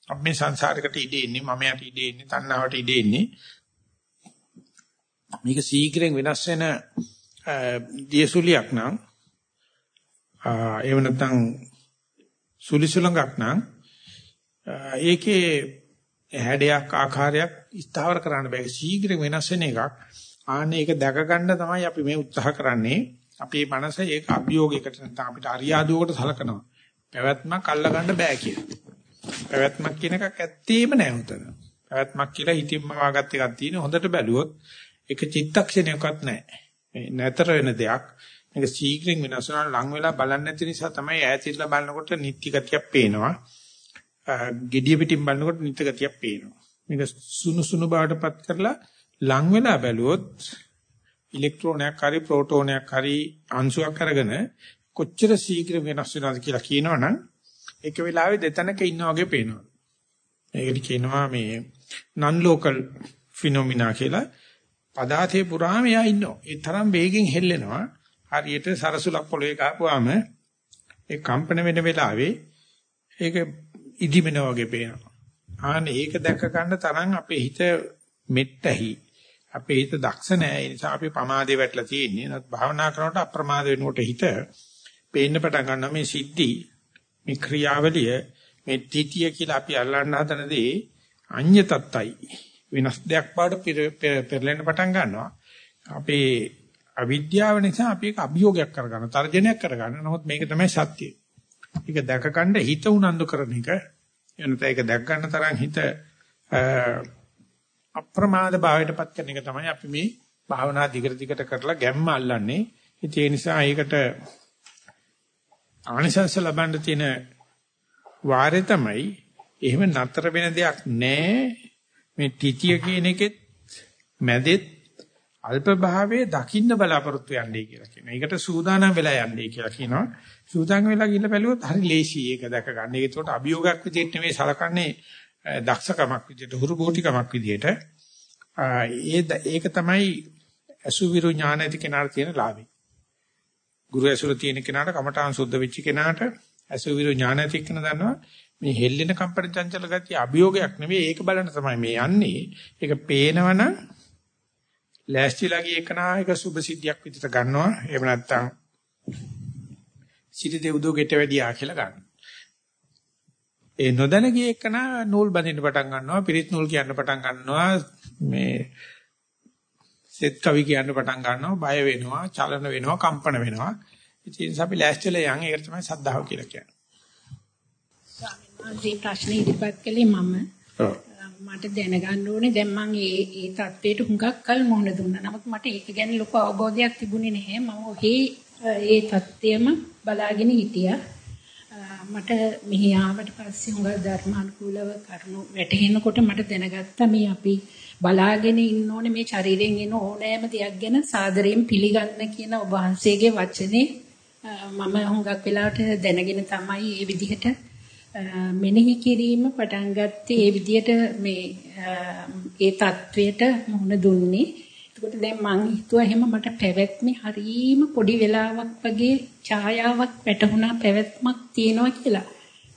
අපි මේ සංසාරයකට ඉඩ ඉන්නේ මම යට ඉඩ ඉන්නේ තණ්හාවට ඉඩ ඉන්නේ මේක සීඝ්‍රයෙන් වෙනස් වෙන දියසුලියක් නම් එහෙම නැත්නම් සුලිසුලඟක් නම් ඒකේ හැඩයක් ආකාරයක් ස්ථාවර කරන්න බෑ. සීඝ්‍රයෙන් වෙනස් වෙන එකක්. ආන්නේ ඒක දැක ගන්න තමයි අපි මේ උත්සාහ කරන්නේ. අපේ මනස ඒක අභියෝගයකට නැත්නම් අපිට අරියාදුවකට සලකනවා. පැවැත්මක් අල්ලගන්න බෑ කියලා. පැවැත්මක් කියන එකක් ඇත්තේම නෑ උතන. පැවැත්මක් කියලා හිතින්ම වාගත් එකක් තියෙන හොඳට බැලුවොත් ඒක චිත්තක්ෂණයක්වත් නෑ නැතර වෙන දෙයක් මේක ශීඝ්‍රයෙන් වෙනස් වෙනවා ලඟ වෙලා බලන්නේ නැති නිසා තමයි ඈතින්ලා බලනකොට නිත්‍ය ගතියක් පේනවා. gediya pitin බලනකොට නිත්‍ය ගතියක් පේනවා. මේක සුණු සුණු බවටපත් කරලා ලඟ වෙලා බැලුවොත් ඉලෙක්ට්‍රෝනයක් හරි ප්‍රෝටෝනයක් හරි අංශුවක් අරගෙන කොච්චර ශීඝ්‍ර වෙනස් වෙනවද කියලා කියනවනම් එක වෙලාවෙ දෙතනක ඉන්නා වගේ පේනවා. ඒකට කියනවා මේ non local phenomena කියලා. පදාතේ පුරාම එයා ඉන්නවා. ඒ තරම් වේගෙන් හෙල්ලෙනවා. හරියට සරසුලක් පොළවේ කාපුවාම ඒ කම්පන වෙන වෙලාවේ ඒක ඉදිමෙන වගේ පේනවා. ආන්නේ ඒක දැක ගන්න තරම් අපේ හිත මෙට්ටහි. අපේ හිත දක්ෂ නැහැ. ඒ නිසා අපි පමාදේ වැටලා තියෙන්නේ. නත් භාවනා කරනකොට අප්‍රමාද වෙනකොට හිත පේන්න පටන් ගන්නවා මේ සිද්ධි මේ ක්‍රියාවලිය මේ තීතිය කියලා අපි අල්ලන්න හදන දේ අඤ්‍ය තත්තයි වෙනස් දෙයක් බවට පෙරලෙන්න පටන් ගන්නවා. අපේ අවිද්‍යාව නිසා අපි ඒක අභියෝගයක් කරගන්න, තර්ජනයක් කරගන්න. නමුත් මේක තමයි සත්‍යය. ඒක දැක ගන්න හිත උනන්දු කරන එක. එනත ඒක දැක ගන්න තරම් හිත අප්‍රමාද භාවයටපත් කරන එක තමයි අපි මේ භාවනා දිගට දිගට කරලා ගැම්ම අල්ලන්නේ. ඒ නිසා ඒකට ආනිසංස ලබන්න තියෙන වාරේ තමයි එහෙම නතර වෙන දෙයක් නැහැ. මේ තිතිය කියන එකෙත් මැදෙත් අල්ප භාවයේ දකින්න බලාපොරොත්තු යන්නේ කියලා කියනවා. ඒකට සූදානම් වෙලා යන්නේ කියලා කියනවා. සූදානම් වෙලා ගිහිල්ලා බැලුවොත් හරි ලේසි ඒක දැක ගන්න. ඒකට අභියෝගයක් විදිහට නෙවෙයි සලකන්නේ දක්ෂකමක් විදිහට, හුරුබෝටිකමක් විදිහට. ඒ ඒක තමයි අසුවිරු ඥාන ඇති කෙනාට තියෙන ලාභය. ගුරු ඇසුර තියෙන කෙනාට කමඨාන් සුද්ධ වෙච්ච කෙනාට අසුවිරු ඥාන ඇති කෙනා දන්නවා මේ හෙල්ලෙන කම්පන චංචල ගතිය අභියෝගයක් නෙවෙයි ඒක බලන්න තමයි මේ යන්නේ. ඒක පේනවනම් ලෑස්තිලා ගිය එකනා එක සුභ සිද්ධියක් විදිහට ගන්නවා. එහෙම නැත්නම් සිටි දෙව්දෝ ගෙට වැඩියා කියලා ගන්න. ඒ නොදැන ගිය එකනා නූල් බඳින්න පටන් ගන්නවා, පිරිත් නූල් කියන්න පටන් ගන්නවා, මේ සෙත් කවි කියන්න පටන් ගන්නවා, බය වෙනවා, චලන වෙනවා, කම්පන වෙනවා. ඉතින් අපි ලෑස්තිලා යන් ඒකට තමයි සද්ධාව කියලා කියන්නේ. අන්තිම ප්‍රශ්නේ ඉදිරිපත් කළේ මම. මට දැනගන්න ඕනේ දැන් මම මේ මේ தത്വයට හුඟක් කල් මොහොන දුන්නා. නමුත් මට ඒක ගැන ලොකු අවබෝධයක් තිබුණේ නැහැ. මම ඔහි ඒ தത്വයම බලාගෙන හිටියා. මට මෙහි ආවට පස්සේ හුඟක් ධර්මානුකූලව කරුණු වැටහෙනකොට මට දැනගත්තා මේ අපි බලාගෙන ඉන්න ඕනේ මේ ශරීරයෙන් එන ඕනෑම දෙයක් ගැන සාදරයෙන් පිළිගන්න කියන ඔබ වහන්සේගේ වචනේ මම හුඟක් වෙලාවට දැනගෙන තමයි මේ විදිහට මෙනෙහි කිරීම පටන් ගත්තේ ඒ විදිහට මේ ඒ தത്വයට මුහුණ දුන්නේ. එතකොට දැන් මං හිතුවා එහෙම මට පැවැත්මේ හරීම පොඩි වෙලාවක් වගේ ඡායාවක් පැටහුණා පැවැත්මක් තියෙනවා කියලා.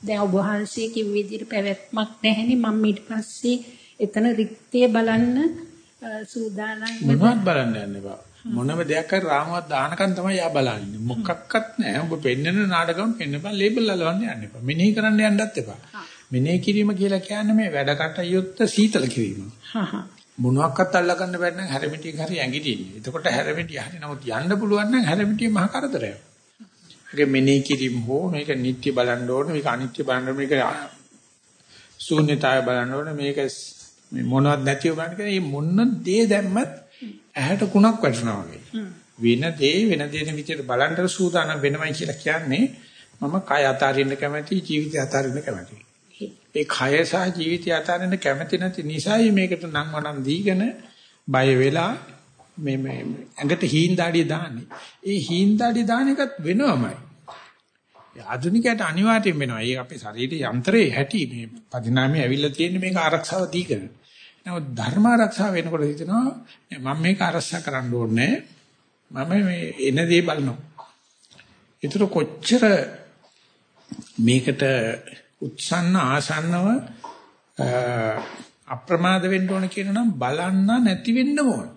දැන් ඔබ වහන්සේ කිව්ව විදිහට පැවැත්මක් නැහෙනේ මම ඊට පස්සේ එතන රික්තය බලන්න සූදානම් වෙනවා. මොනවත් බලන්න යන්න එපා. මොනම දෙයක් හරි රාමුවක් දානකන් තමයි යා බලන්නේ. මොකක්වත් නැහැ. ඔබ පෙන්නන නාටකම් පෙන්නපන් ලේබල් අලවන්න යන්න එපා. මෙනෙහි කරන්න යන්නත් එපා. මෙනෙහි කිරීම කියලා කියන්නේ මේ වැඩ කටයුත්ත සීතල කිරීම. මොනවාක්වත් අල්ලගන්න බැරි නම් හැරමිටියක හරි ඇඟිටින්නේ. එතකොට හැරමිටිය හරි නමුත් යන්න පුළුවන් නම් හැරමිටිය මහ කරදරයක්. ඒක මෙනෙහි කිරීම හෝ මේක නිට්ටය බලන්න ඕනේ මේක අනිත්‍ය බලන්න මේක ශූන්‍යතාවය බලන්න ඕනේ මේක මේ මොනවත් නැතිව බලන්න කියලා මේ මොන දේ දැම්මත් ඇහැට කුණක් වැටෙනවා වගේ. වෙන දේ වෙන දේන විදිහට බලන්න සූදානම් වෙනවයි කියලා කියන්නේ මම කය අතාරින්න කැමති ජීවිතය අතාරින්න කැමති. ඒ කය සහ ජීවිතය අතාරින්න කැමති නැති නිසායි මේකට නම් වනම් දීගෙන බය වෙලා මේ මේ ඇඟට හීන් දාඩිය දාන්නේ. ඒ හීන් දාඩිය දාන එකත් වෙනවමයි. ආධුනිකයට අනිවාර්යෙන් වෙනවා. ඒ අපේ ශරීරයේ යන්ත්‍රයේ හැටි මේ පදිනාමේ ඇවිල්ලා තියෙන මේක ආරක්ෂාව දීගෙන. නමුත් ධර්ම ආරක්ෂාව වෙනකොට හිතෙනවා මම මේක ආරක්ෂා කරන්න ඕනේ මම මේ එන දේ බලනවා. ඒතර කොච්චර මේකට උත්සන්න ආසන්නව අප්‍රමාද වෙන්න ඕන කියනනම් බලන්න නැති වෙන්න ඕන.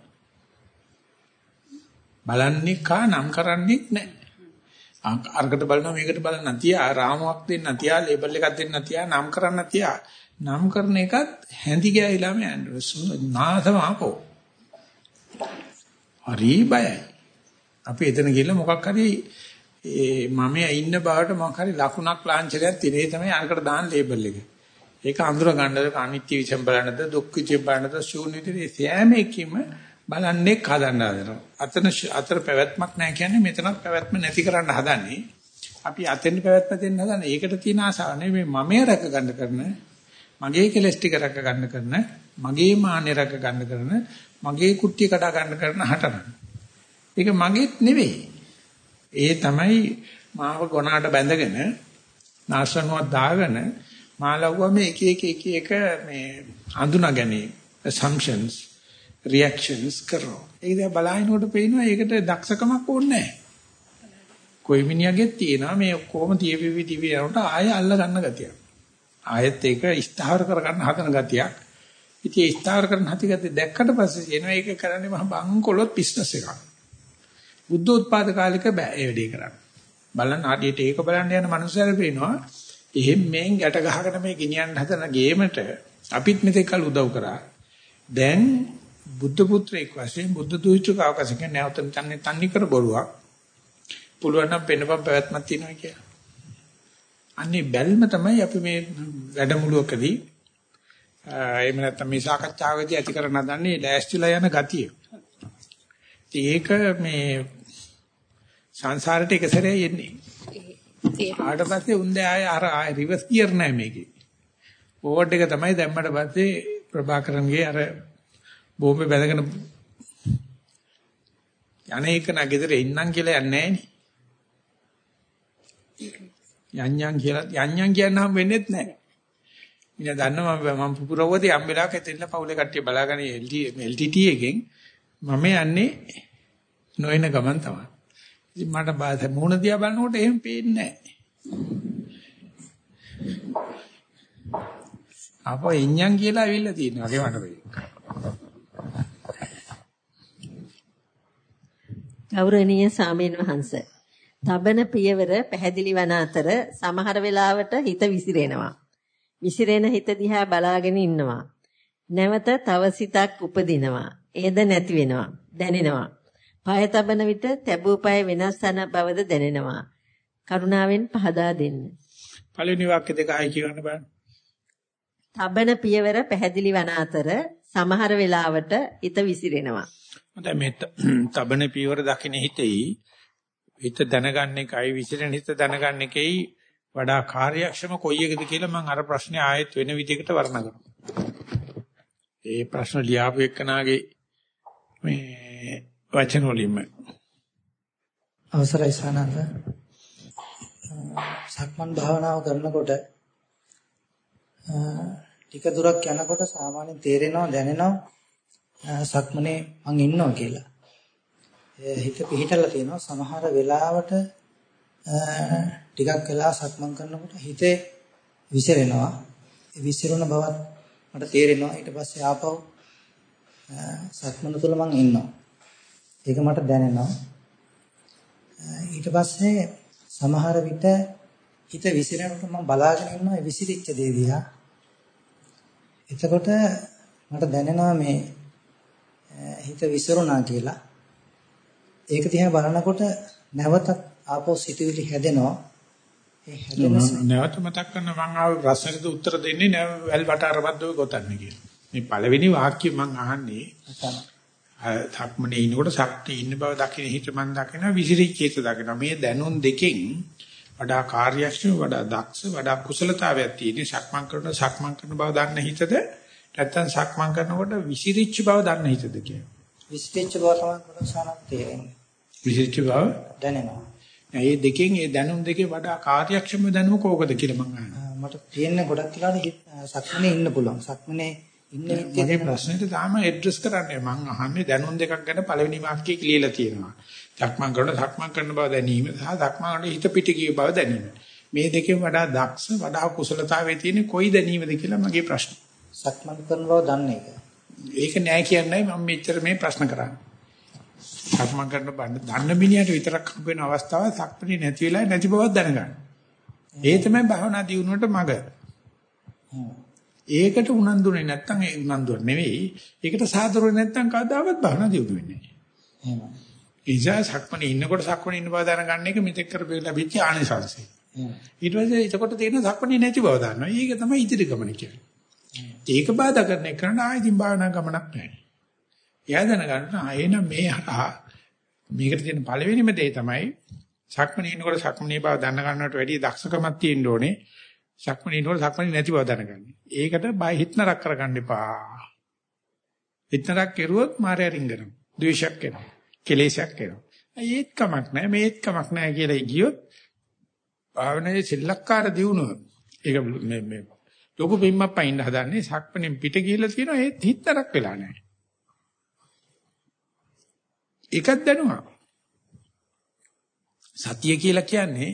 බලන්නේ කා නම් කරන්නේ නැහැ. අරකට බලනවා මේකට බලන්න තියා රාමුවක් දෙන්න තියා ලේබල් එකක් දෙන්න තියා නම් කරන්න තියා නම් කරන එකත් හැඳි ගෑවිලාම යන්නේ නාසමාපෝ හරි බයයි අපි එතන ගිහලා මොකක් හරි ඒ මම ඉන්න බවට මොකක් හරි ලකුණක් ලාංඡනයක් තිනේ තමයි අරකට දාන ලේබල් එක ඒක අඳුර ගන්නද අනිත්‍ය විසම් බලන්නද දුක් විසම් බලන්නද ශූන්‍ය විදිහේ සෑම එකකින්ම බලන්නේ හදන්න හදනවා. අතන අතර පැවැත්මක් නැහැ කියන්නේ මෙතනත් පැවැත්ම නැති කරන්න හදන්නේ. අපි අතෙන් පැවැත්ම දෙන්න හදන්නේ. ඒකට තියෙන ආසාව නෙමෙයි මමයේ රැක ගන්න කරන මගේ කෙලස් ටික රැක ගන්න කරන මගේ මාන්නේ රැක ගන්න කරන මගේ කුට්ටිය කඩා ගන්න කරන හටන. ඒක මගේත් නෙවෙයි. ඒ තමයි මාව ගොනාට බැඳගෙන නාශනුවක් දාගෙන මාළවුවා මේ එක එක එක එක මේ හඳුනා ගැනීම assumptions reactions කරනවා. ඒක දිහා බලහිනකොට පේනවා ඒකට දක්ෂකමක් ඕනේ නැහැ. කොයි මිනිහගෙත් තියෙනවා මේ ඔක්කොම තියවිවි තියවි යනකොට ආයෙ අල්ල ගන්න ගතියක්. ආයෙත් ඒක ස්ථාවර කර ගන්න හදන ගතියක්. ඉතින් ඒ ස්ථාවර කරන හති ගතිය දැක්කට පස්සේ කියනවා ඒක කරන්නේ මහ බංකොලොත් බිස්නස් එකක්. බුද්ධ උත්පාද කාලික බෑ ඒ වැඩේ කරන්න. බලන්න ආදියට ඒක බලන්න යන මනුස්සයර පේනවා එහෙම මෙන් ගැට ගහගෙන මේ ගෙනියන්න හදන ගේමට අපිත් මෙතෙක් කල උදව් කරා. දැන් බුද්ධ පුත්‍රයෙක් වශයෙන් බුද්ධ දූෂ්ඨකාවක කියන්නේ නැවත තන්නේ තන්නේ කර බොරුවක්. පුළුවන් නම් පෙන්නපම් පැවැත්මක් තියෙනවා කියලා. අන්නේ බැල්ම තමයි අපි මේ වැඩමුළුවකදී එහෙම නැත්නම් මේ සාකච්ඡාවකදී ඇති කරන දන්නේ ලෑස්තිලා යන ගතිය. ඒක මේ සංසාරයට එක සැරේ යන්නේ. ආට පස්සේ උන්ද ආය අර රිවර්ස් ගියර් නෑ මේකේ. ෆෝවර්ඩ් එක තමයි දැම්මට පස්සේ ප්‍රභාකරන්ගේ අර බෝම්බේ බැඳගෙන යන්නේ එක නගෙදර ඉන්නම් කියලා යන්නේ නෑනේ. යන්යන් කියලා යන්යන් කියන්න හම් වෙන්නේත් නැහැ. මිනිහා දන්නවා මම පුපුරවදී යම් වෙලාවක එතෙල්ල පවුලේ කට්ටිය බලාගෙන LTT එකෙන් මම යන්නේ නොයන ගමන් තමයි. ඉතින් මට බාධ මොන දිහා බලනකොට එහෙම පේන්නේ නැහැ. අපෝ ඉන්යන් කියලා ඇවිල්ලා තියෙනවා වගේ මට වෙයි. ගෞරවනීය සාමීන් වහන්සේ තබන පියවර පැහැදිලි වන අතර සමහර වෙලාවට හිත විසිරෙනවා. විසිරෙන හිත දිහා බලාගෙන ඉන්නවා. නැවත තව සිතක් උපදිනවා. ඒද නැති වෙනවා. දැනෙනවා. පය තබන විට තැබූ පය වෙනස් වෙන බවද දැනෙනවා. කරුණාවෙන් පහදා දෙන්න. පළවෙනි වාක්‍ය දෙක ආයි කියන්න බලන්න. තබන පියවර පැහැදිලි වන අතර සමහර වෙලාවට හිත විසිරෙනවා. දැන් මේ තබන පියවර දකින්න හිතෙයි හිත දැනගන්න එකයි විසිරෙන හිත දැනගන්න එකයි වඩා කාර්යක්ෂම කොයි එකද කියලා මම අර ප්‍රශ්නේ ආයෙත් වෙන විදිහකට වර්ණනා කරනවා. ඒ ප්‍රශ්න ලියාපු එක්කනාගේ මේ වචන වලින්ම අවසරයි සානන්ද සක්මන් භාවනාව කරනකොට ටික දුරක් යනකොට සාමාන්‍යයෙන් තේරෙනවා දැනෙනවා සක්මනේ මං ඉන්නවා කියලා. හිත පිහිටලා තියෙනවා සමහර වෙලාවට ටිකක් වෙලා සක්මන් කරනකොට හිතේ විසිරෙනවා. ඒ විසිරුණ බවත් මට තේරෙනවා. ඊට පස්සේ ආපහු සක්මන තුල මං ඉන්නවා. ඒක මට දැනෙනවා. ඊට පස්සේ සමහර විට හිත විසිරෙනකොට මම බලාගෙන ඉන්නවා ඒ විසිරිච්ච දේ දිහා. එතකොට මට දැනෙනවා මේ හිත විසිරුණා කියලා. ඒක දිහා බලනකොට නැවතත් ආපහු සිතුවිලි හැදෙනවා. ඒ හැදෙන නැවත මතක් කරන මම ආවේ ප්‍රශ්නෙට උත්තර දෙන්නේ නැව වැල් වට අරබද්දව ගොතන්නේ කියලා. මේ පළවෙනි වාක්‍යය මම අහන්නේ. සක්මනේ ඉන්නකොට ශක්තිය ඉන්න බව දකින හිත මම දකින විසිරිච්චේත දකින. මේ දැනුම් දෙකෙන් වඩා කාර්යක්ෂම වඩා දක්ෂ වඩා කුසලතාවයක් තියෙන සක්මන් කරන සක්මන් කරන බව දන්න හිතද? නැත්නම් සක්මන් කරනකොට විසිරිච්ච බව දන්න හිතද කියන්නේ විසිරිච්ච බව තමයි සානක් තේරෙන්නේ විශේෂ බව දැනෙනවා. මේ දෙකෙන් ඒ දැනුම් දෙකේ වඩා කාර්යක්ෂම දැනුම කෝකද කියලා මම අහනවා. මට තියෙන්නේ ගොඩක් වෙලාවට සක්මනේ ඉන්න පුළුවන්. සක්මනේ ඉන්න මගේ ප්‍රශ්නෙට තාම ඇඩ්‍රස් කරන්නේ මම අහන්නේ දැනුම් දෙකක් ගැන පළවෙනි වාක්‍යයේ කියලා තියෙනවා. සක්මන් කරන සක්මන් කරන බව දැනීම සහ සක්මන් කරන හිත පිට ගිය බව දැනීම. මේ දෙකෙන් වඩා දක්ෂ වඩා කුසලතාවයේ තියෙන කොයි දැනීමද කියලා මගේ ප්‍රශ්න. සක්මන් කරන බව දන්නේ ඒක. ඒක නෑ කියන්නේ මම මෙච්චර මේ ප්‍රශ්න කරන්නේ. සක්මන් කරන බඳ දන්න මිනිහට විතරක් හම්බ වෙන අවස්ථාව සක්මණේ නැති වෙලා නැති බවක් දැනගන්න. ඒ තමයි භවනා දියුණුවට මඟ. ඒකට උනන්දුනේ නැත්තම් ඒ උනන්දුව නෙවෙයි. ඒකට සාදරුවේ නැත්තම් කවදාවත් භවනා දියුණු වෙන්නේ නැහැ. ඉතින් සක්මණේ ඉන්නකොට සක්මණේ ඉන්න බව දැනගන්න එක මෙතෙක් කරපු ලැබිච්ච ආනිසංසය. ඊට පස්සේ එතකොට තේරෙන සක්මණේ නැති බව දන්නවා. ඒක තමයි ඉදිරි ගමන කියන්නේ. ඒක බාධා කරන එක කරන ආයෙත් භාවනා ගමනක් නැහැ. එයා දැනගන්න ආයෙනම් මේ හරහා මේකට තියෙන පළවෙනිම දේ තමයි සක්මණේ ඉන්නකොට සක්මණේ බව දැන ගන්නවට වැඩිය දක්ෂකමක් තියෙන්න ඕනේ. සක්මණේ ඉන්නකොට සක්මණේ නැති බව දැනගන්න. ඒකට බය හිටනරක් කරගන්න එපා. හිටනරක් කෙරුවොත් මායя රින්ගනවා. ද්වේෂයක් එනවා. කෙලෙසයක් එනවා. ඒත් කමක් නැහැ මේත් කමක් නැහැ කියලා ගියොත් භාවනාවේ සිල්ලක්කාර දියුණුව. ඒක මේ මේ ලොකු බිම්මක් පයින්න හදන්නේ සක්මණෙන් පිට ගිහිල්ලා තියෙනවා ඒත් හිටනරක් වෙලා නැහැ. ඒකත් දැනුවා. සතිය කියලා කියන්නේ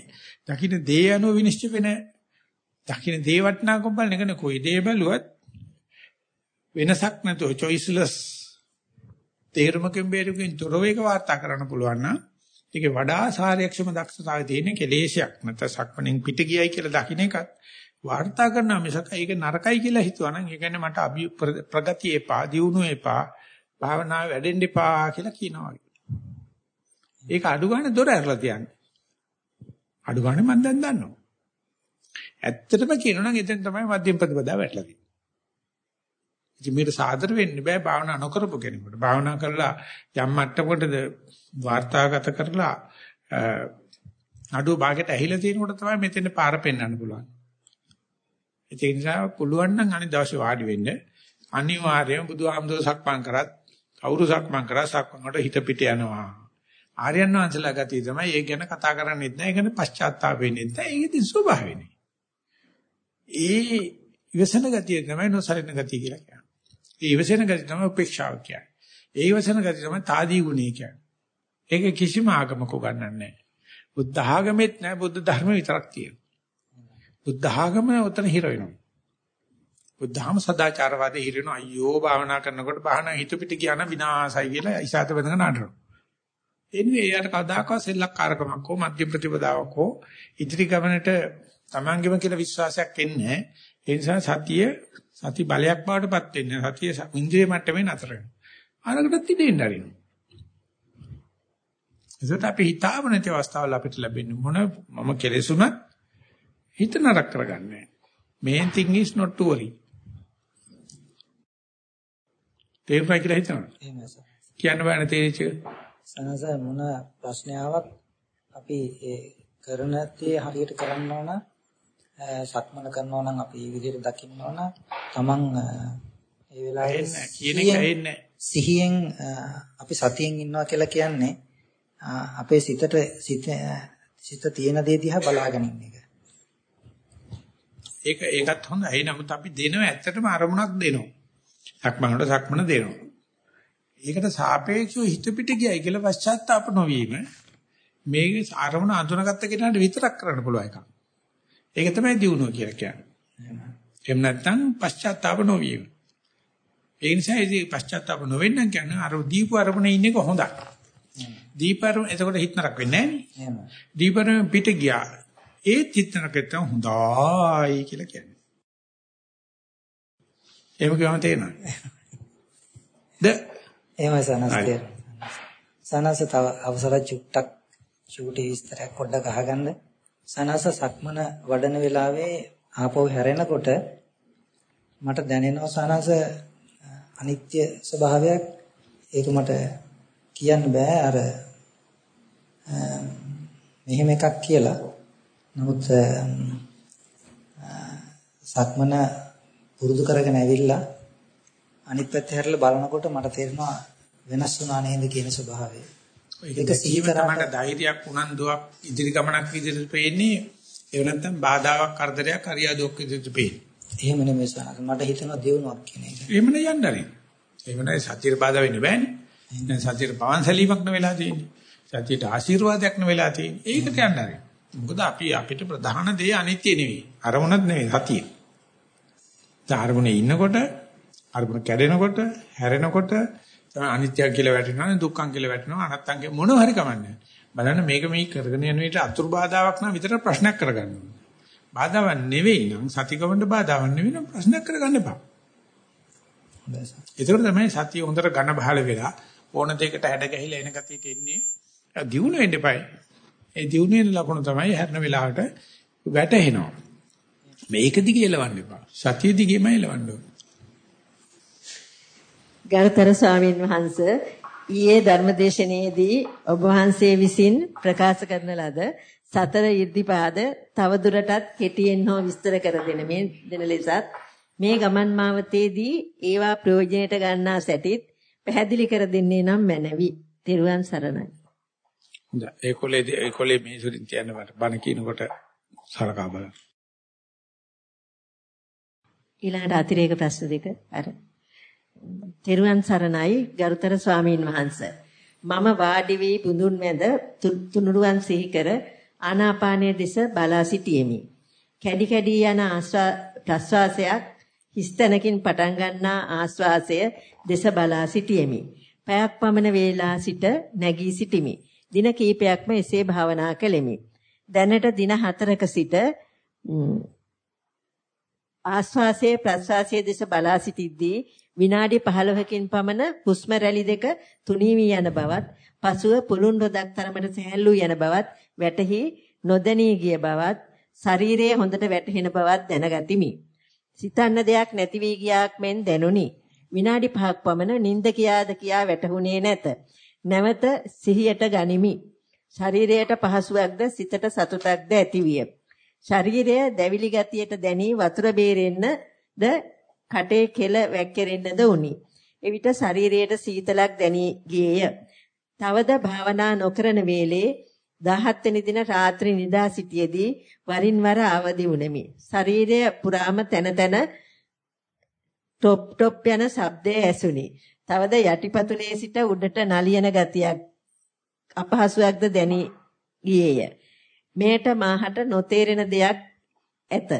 දකින්න දේ අනුව විනිශ්චය වෙන දකින්න දේ වටනාකම් බලන එකනේ. කොයි දේ බැලුවත් වෙනසක් නැතුව choiceless. තේරුමකින් බේරුකින් තොරව එක වාර්තා කරන්න පුළුවන් නම් ඒකේ වඩා සාර්යක්ෂම දක්ෂතාවය තියෙන කෙලේශයක්. නැත්නම් සක්මණෙන් පිට ගියයි කියලා දකින්න එකත් වාර්තා කරනවා මිසක ඒක නරකයි කියලා හිතුවා නම් ඒ කියන්නේ මට අභි ප්‍රගතිය එපා දියුණුව එපා භාවනාව වැඩෙන්න එපා කියලා කියනවා ඒක අඩු ගන්න දොර ඇරලා තියන්නේ. අඩු ගන්න මම දැන් දන්නවා. ඇත්තටම කියනවා නම් එතෙන් තමයි මධ්‍යම ප්‍රතිපදාව වැටලා තියෙන්නේ. ඉතින් මේකට සාදර වෙන්න බෑ භාවනා නොකරපු කෙනෙකුට. භාවනා කරලා යම් මට්ටමකටද වාර්තාගත කරලා අඩුව භාගයට ඇහිලා තියෙනකොට තමයි මෙතෙන් පාර පෙන්වන්න පුළුවන්. ඒ නිසා පුළුවන් නම් අනිත් දවසේ වාඩි වෙන්න අනිවාර්යයෙන් බුදුහාමුදුර සක්මන් කරත් කවුරු සක්මන් කරා සක්මන් වලට හිත පිට යනවා. ආර්යයන් වහන්සේලා ගතිය තමයි ඒක ගැන කතා කරන්නේත් නැහැ. ඒක ගැන පශ්චාත්තාප වෙන්නේත් නැහැ. ඒක ඉතින් ස්වභාවයනේ. ඒ ඉවසන ගතිය තමයි නොසලින ගතිය කියලා කියන්නේ. ඒ ඉවසන ගතිය තමයි උපේක්ෂාව කියන්නේ. ඒ ඉවසන ගතිය තමයි තාදී ගුණය කියන්නේ. ඒක කිසිම ආගමක උගන්වන්නේ නැහැ. බුද්ධ ආගමෙත් නැහැ බුද්ධ ධර්ම විතරක් තියෙනවා. බුද්ධ ආගම උතන හිර වෙනවා. බුද්ධාම සදාචාරවාදී හිර වෙනවා. අයියෝ භාවනා කරනකොට භාවනා හිත පිට ගියා නම් විනාසයි කියලා ඉසాత බඳගෙන නඩනවා. එන්නේ එයාට කවදාකවත් සෙල්ලක්කාරකමක් හෝ මධ්‍ය ප්‍රතිපදාවක් හෝ ඉදිරි ගමනට තමන්ගෙම කියලා විශ්වාසයක් එන්නේ ඒ නිසා සතිය සති බලයක් බවටපත් වෙන්නේ සතිය ඉන්ද්‍රිය මට්ටමේ නතර වෙනවා. අරකටත් ඉඳින්න හරිනවා. ඒකට අපි හිතාව නැති අවස්ථාවල අපිට ලැබෙන්නේ මොන මම කෙලෙසුණත් හිත නරක කරගන්නේ main thing is not to worry. තේරුණා කියලා හිතනවා? එහෙමයි සර්. කියන්න බෑනේ තේරිච්ච සනස මොන ප්‍රශ්නාවක් අපි ඒ කරන තේ හරියට කරන්න ඕන සක්මන කරනවා නම් අපි මේ විදිහට දකින්න ඕන තමන් ඒ වෙලාවේ කියන එක එන්නේ සිහියෙන් අපි සතියෙන් ඉන්නවා කියලා කියන්නේ අපේ සිතට සිත සිත තියෙන දේ දිහා බලාගෙන ඉන්න එක. ඒක ඒකත් හොඳයි. නමුත් අපි දෙනවා ඇත්තටම අරමුණක් දෙනවා. සක්මනට සක්මන දෙනවා. ඒකට සාපේක්ෂව හිත පිට ගියයි කියලා පශ්චාත්තාප නොවීම මේක අරමුණ අඳුනගත්ත කෙනාට විතරක් කරන්න පුළුවන් එකක්. ඒක තමයි දියුණුව කියලා කියන්නේ. එහෙම නැත්නම් පශ්චාත්තාප නොවීම. ඒ නිසා ඉතින් පශ්චාත්තාප නොවෙන්න කියන්නේ අර දීපු අරමුණේ ඉන්න එක හොඳයි. දීපර එතකොට හිතනක් වෙන්නේ නැහැ එහෙම. දීපර පිට ගියා. ඒ චිත්තනකෙත් හොඳයි කියලා කියන්නේ. එහෙම කියවම තේරෙනවද? ද (laughs) එහෙමයි සනස්. සනස තව අවසර චුට්ටක් චූටි විස්තරයක් පොඩ්ඩක් අහගන්න. සනස සක්මන වඩන වෙලාවේ ආපහු හැරෙනකොට මට දැනෙනවා සනස අනිත්‍ය ස්වභාවයක් ඒක මට කියන්න බෑ අර මෙහෙම එකක් කියලා. නමුත් සක්මන පුරුදු කරගෙන ඇවිල්ලා අනිත් පැත්තේ හැරලා බලනකොට මට තේරෙනවා වෙනස් වුණා නේද කියන ස්වභාවය. ඒක සිහි කරාට ධෛර්යයක් උනන්දුවක් ඉදිරි ගමනක් විදිහට පේන්නේ ඒ නැත්තම් බාධාවක් කරදරයක් හරියාදුවක් විදිහට පේන්නේ. එහෙම නෙමෙයි සනස මට හිතෙනවා දියුණුවක් කියන එක. එහෙම නේ යන්න හරි. එහෙම නැහැ සතියේ බාධා වෙන්න බෑනේ. දැන් සතියේ පවන්සලීමක් නෙවෙලා තියෙන්නේ. සතියට ආශිර්වාදයක් නෙවෙලා තියෙන්නේ. ඒකට යන්න හරි. මොකද අපි අපිට ප්‍රධාන දේ අනිත්‍ය නෙවෙයි. අරමුණක් නෙවෙයි සතිය. දැන් අරමුණේ ඉන්නකොට අරමුණ කැඩෙනකොට හැරෙනකොට තමයි අනිත්‍ය කියලා වැටෙනවා දුක්ඛං කියලා වැටෙනවා අනත්තං කියලා මොනව හරි කමන්නේ. බලන්න මේක මේ කරගෙන යන විට අතුරු බාධාවක් නම් විතර ප්‍රශ්නයක් කරගන්න ඕනේ. බාධාවක් නෙවෙයි නම් සතිකවන්න බාධාවක් නෙවෙයි නම් ප්‍රශ්නයක් කරගන්න එපා. ඒකෝර තමයි සතිය හොඳට ඝන බහල වෙලා ඕන දෙයකට හැඩ ගැහිලා එන ගතියට එන්නේ. දියුණු වෙන්න එපා. ඒ දියුණු වෙන ලකුණ තමයි හැරෙන වෙලාවට වැටෙනවා. මේක දිගේ එලවන්න එපා. සතිය දිගේම එලවන්න ඕනේ. ගරුතර ස්වාමීන් වහන්ස ඊයේ ධර්මදේශනයේදී ඔබ වහන්සේ විසින් ප්‍රකාශ කරන ලද සතර 이르දිපාද තවදුරටත් කෙටියෙන් හෝ විස්තර කර දෙන මේ දෙන ලෙසත් මේ ගමන් මාවතේදී ඒවා ප්‍රයෝජනයට ගන්නා සැටිත් පැහැදිලි කර දෙන්නේ නම් මැනවි. තෙරුවන් සරණයි. හොඳයි. ඒකොලේ ඒකොලේ මේ සුරින් කියන්න බණ කියනකොට සලකා බලන්න. ඊළඟට අතිරේක ප්‍රශ්න දෙක අර තෙරුවන් සරණයි ගරුතර ස්වාමීන් වහන්ස. මම වාඩි වී බුදුන් මැද තුනුරුවන් සිහි කර ආනාපානයේ දෙස බලා සිටියෙමි. කැඩි කැඩි යන ප්‍රස්වාසයක් හිස්තැනකින් පටන් ගන්නා ආස්වාසය දෙස බලා සිටියෙමි. පැයක් පමණ වේලා සිට නැගී සිටිමි. දින කීපයක්ම එසේ භාවනා කළෙමි. දැනට දින 4ක සිට ආස්වාසයේ ප්‍රස්වාසයේ දෙස බලා සිටිද්දී විනාඩි 15කින් පමණ හුස්ම රැලි දෙක තුනී වී යන බවත් පසුව පුළුන් රොදක් තරමට සැහැල්ලු යන බවත් වැටහි නොදැනී ගිය බවත් ශරීරයේ හොඳට වැටහෙන බවත් දැනගතිමි. සිතන්න දෙයක් නැති වී ගියාක් මෙන් දැනුනි. විනාඩි 5ක් පමණ නිින්ද කියාද කියා වැටහුනේ නැත. නැවත සිහියට ගනිමි. ශරීරයට පහසුවක්ද සිතට සතුටක්ද ඇතිවිය. ශරීරය දැවිලි ගතියට දැනී වතුර බේරෙන්නද කටේ කෙල වැක්කිරෙන්නද උනි. එවිට ශරීරයට සීතලක් දැනී ගියේය. තවද භාවනා නොකරන වේලේ 17 වෙනි දින රාත්‍රී නිදා සිටියේදී වරින් වර අවදි වුනිමි. ශරීරය පුරාම තන තන টොප් টොප් යන ශබ්දය ඇසුනි. තවද යටිපතුලේ සිට උඩට නලියන ගතියක් අපහසුයක්ද දැනී ගියේය. මේට මාහට නොතේරෙන දෙයක් ඇත.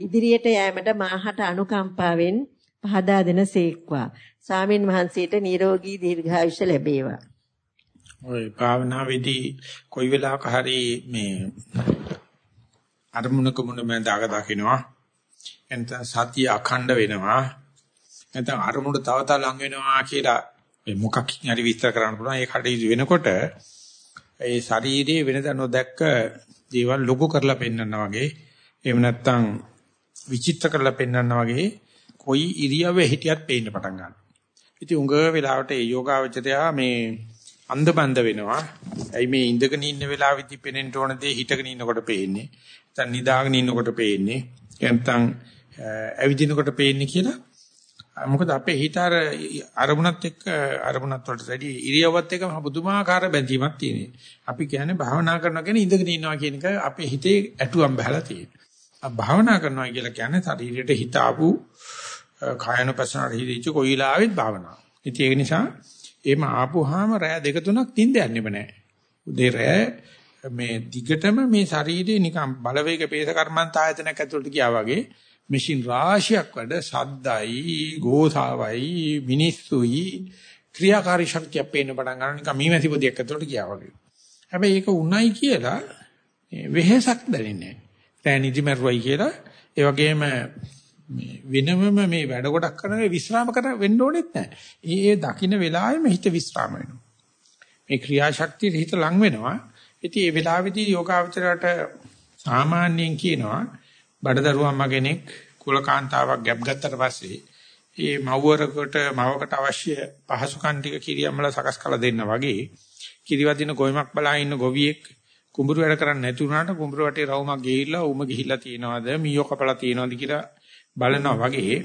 ඉදිරියට යෑමට මාහට අනුකම්පාවෙන් පහදා දෙන සේක්වා. ස්වාමින් වහන්සේට නිරෝගී දීර්ඝායුෂ ලැබේවා. ඔය භාවනාවේදී කොයි වෙලාවක හරි මේ අරමුණක මුණ මම දාග දකින්නවා. එතන සතිය අඛණ්ඩ වෙනවා. නැත්නම් අරමුණ තව තව ලඟ වෙනවා කියලා මේ මොකක්කින් හරි විස්තර කරන්න පුළුවන්. ඒ කඩේදී වෙනකොට ඒ ශරීරයේ වෙනද නොදැක්ක දේවල් ලොකු කරලා පෙන්වනවා වගේ එහෙම නැත්නම් විචිත්‍ර කරලා පෙන්වනවා වගේ කොයි ඉරියව්වේ හිටියත් පේන්න පටන් ගන්නවා. ඉතින් උඟ වෙලාවට ඒ යෝගාවචරයා මේ අන්ධබන්ද වෙනවා. ඇයි මේ ඉඳගෙන ඉන්න වෙලාවෙදි පේනෙන්න ඕන දේ හිටගෙන ඉන්නකොට පේන්නේ. නැත්නම් නිදාගෙන ඉන්නකොට පේන්නේ. නැත්නම් ඇවිදිනකොට පේන්නේ කියලා මොකද අපේ හිත අර අරමුණත් එක්ක අරමුණත් වලට වැඩි ඉරියව්වත් එක්ක පුදුමාකාර බැඳීමක් තියෙනවා. අපි කියන්නේ භාවනා කරනවා කියන්නේ ඉඳගෙන ඉන්නවා කියන එක අපේ හිතේ ඇටුවම් බහලා තියෙනවා. භාවනා කරනවා කියලා කියන්නේ ශරීරයට හිත ආපු කායනුපසනාවට හිතෙච්ච කොයිලාවෙත් භාවනාව. ඉතින් ඒක නිසා එහෙම ආපුවාම රෑ දෙක තුනක් නිින්ද යන්නෙම නැහැ. උදේ රෑ මේ දිගටම මේ ශරීරේ නිකන් බලවේග පේස කර්මන්ත ආයතනයක් ඇතුළට ගියා වගේ මැෂින් රාශියක් වැඩ සද්දයි ගෝසාවයි මිනිස්සුයි ක්‍රියාකාරී ශක්තිය පේන්න පටන් ගන්න නිකන් මීමැසි පොදියක් ඇතුළට ගියා වගේ. හැබැයි ඒක උණයි කියලා වෙහෙසක් දැනෙන්නේ නැහැ. දැන් නිදිමරුවයි කියලා ඒ වගේම වෙනමම මේ වැඩ කොටක් කරන විස්රාම කර වෙන්න ඕනෙත් නැහැ. ඒ ඒ දකින්න වෙලාවෙම හිත විස්රාම වෙනවා. මේ ක්‍රියාශක්තිය හිත ලං වෙනවා. ඉතින් මේ වෙලාවේදී යෝගාවචරයට සාමාන්‍යයෙන් කියනවා බඩදරුවම්ම කෙනෙක් කුලකාන්තාවක් ගැප් ගත්තට පස්සේ ඒ මව්වරකට මවකට අවශ්‍ය පහසුකම් ටික කිරියම්මල සකස් කරලා දෙන්න වගේ කිරිවදින ගොයමක් බලා ඉන්න ගොවියෙක් කුඹුරු වැඩ කරන්නේ නැති වුණාට කුඹුරු වටේ රවුමක් ගිහිල්ලා උම ගිහිල්ලා තියනවාද මීයෝ කපලා තියනවාද කියලා බලනවා වගේ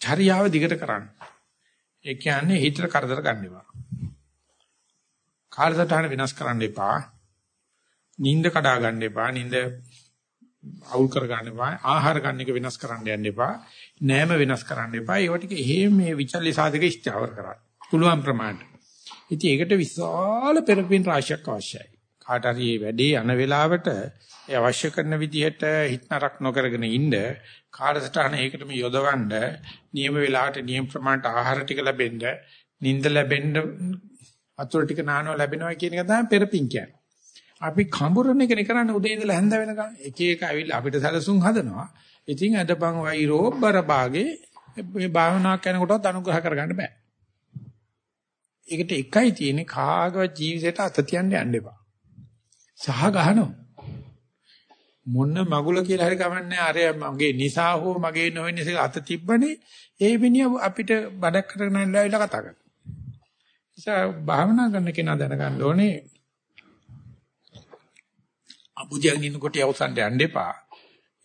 චර්යාව දිගට කරන්න. ඒ කියන්නේ හිතට කරදර ගන්න එපා. කාලසටහන වෙනස් කරන්න එපා. නිින්ද කඩා ගන්න එපා. නිින්ද අවුල් කර ගන්න එපා. ආහාර ගන්න එක වෙනස් කරන්න යන්න එපා. නෑම වෙනස් කරන්න එපා. ඒව ටික එහෙම මේ විචල්්‍ය සාධක ඉස්තාවර කරන්න. පුළුවන් ප්‍රමාණයට. ඉතින් ඒකට විශාල පෙරපින් රාශියක් අවශ්‍යයි. කාට හරි මේ වැඩේ යන වෙලාවට ඒ අවශ්‍ය කරන විදිහට හිතනරක් නොකරගෙන ඉන්න කාර්යසටහන ඒකටම යොදවන්න නියම වෙලාවට නියම ප්‍රමාණයට ආහාර ටික ලැබෙන්න නිින්ද ලැබෙන්න වතුර ටික නානවා ලැබෙනවා කියන එක තමයි පෙරපින් කියන්නේ. අපි කඹුරන එකනේ කරන්නේ උදේ ඉඳලා හැන්ද වෙනකන් එක එක ඇවිල්ලා අපිට සැලසුම් හදනවා. ඉතින් අදපන් වෛරෝ බරභාගේ මේ භාවනා කරනකොටත් අනුග්‍රහ කරගන්න බෑ. ඒකට එකයි තියෙන්නේ කාගවත් ජීවිතේට අත තියන්න යන්න එපා. සහ ගහනවා. මොන මගුල කියලා හරි කමන්නේ අර මගේ නිසා හෝ මගේ නොවෙන නිසා අත තිබ්බනේ ඒ මිනිහ අපිට බඩක් කරගෙන ඉඳලා කතා කරනවා. නිසා භාවනා කරන කෙනා දැනගන්න ඕනේ අබුදියන් ඉන්නකොට යවසන්ට යන්න එපා.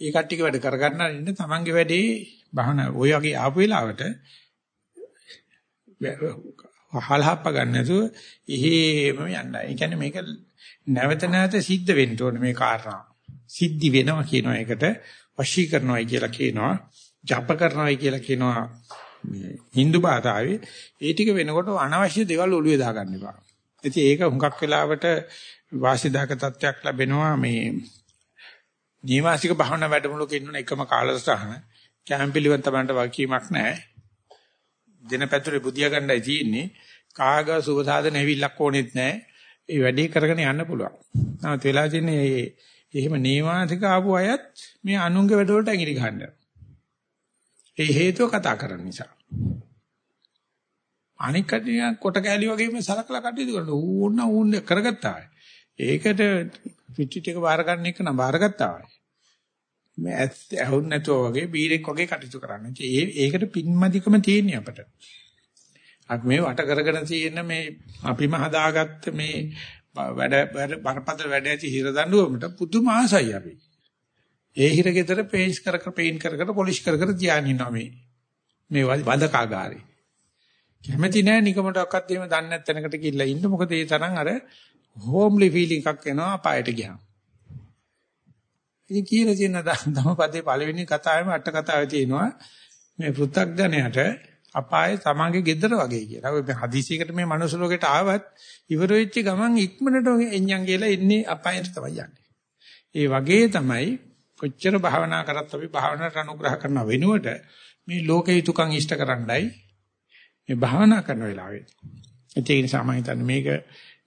ඒ කට්ටියක වැඩ කරගන්න ඉන්න තමන්ගේ වැඩේ භාවනා ඔය වගේ ආපු වෙලාවට හලහප්ප ගන්න නැතුව එහෙම යන්නයි. ඒ කියන්නේ මේක නැවත නැවත සිද්ධ වෙන්න ඕනේ මේ කාරණා. සිද්ධි වෙනවා කියනවා ඒකට වශී කරනවායි කියලා කියනවා. ජප කරනවායි කියලා කියනවා. Hindu භාෂාවේ ඒ ටික වෙනකොට අනවශ්‍ය දේවල් ඔළුවේ දාගන්න එපා. ඉතින් ඒක හුඟක් වෙලාවට වාසිදායක තත්ත්වයක් ලැබෙනවා මේ නිවාසික භාවනා වැඩමුළුක ඉන්න එකම කාලසටහන කැම්පිලිවන් තමන්ට වකීමක් නැහැ. දිනපැතුලේ බුදියා ගන්නයි තියෙන්නේ. කාග සුබ සාධන ඇවිල්ලක් ඕනෙත් නැහැ. ඒ වැඩේ කරගෙන යන්න පුළුවන්. නමුත් වෙලා තියෙන්නේ එහෙම නේවාසික ආපු අයත් මේ අනුන්ගේ වැඩවලට ඇඟිලි ගහනවා. ඒ හේතුව කතා කරන නිසා. අනික් කටිය කොට කැලි වගේම සලකලා කටයුතු කරනවා. ඕන්න ඕන්න කරගත්තා. ඒකට පිටිට එක බාර ගන්න එක නම් බාරගත්තා. මේ ඇස් ඇහුන් නැතුව වගේ බීරෙක් වගේ කටයුතු කරන්න. ඒ ඒකට පින්මදිකම තියෙන්නේ අපට. අපි මේ වට කරගෙන තියෙන මේ අපිම හදාගත්ත මේ වැඩ බරපතල වැඩ ඇති හිර දඬුවමට පුදුම ආසයි අපි. ඒ හිර ගෙදර පේන්ට් කර කර පේන්ට් කර කර පොලිෂ් කර කර තියාගෙන ඉන්නවා මේ. මේ වදකාගාරේ. කැමති නෑ නිකමටවත් එහෙම දන්නේ නැත්නම්කට ගිහිල්ලා ඉන්න. මොකද ඒ තරම් අර හෝම්ලි ෆීලිං එකක් එනවා අපායට ගියාම. ඉතින් කියලා තියෙන (laughs) ධම්මපදයේ පළවෙනි කතාවෙම අට කතාවේ තියෙනවා මේ පෘථග්ජනයට අපායේ තමන්ගේ ගෙදර වගේ කියලා. ඔය හදිසියකට මේ මනුස්ස ලෝකෙට ආවත් ඉවර වෙච්ච ගමන් ඉක්මනට එඤ්ඤම් කියලා එන්නේ අපායට තමයි යන්නේ. ඒ වගේ තමයි කොච්චර භාවනා කරත් අපි භාවනාවට අනුග්‍රහ කරන වෙනුවට මේ ලෝකේ යුතුයකම් ඉෂ්ට කරන්නයි මේ භාවනා කරන වෙලාවේ. ඒ නිසා මම හිතන්නේ මේක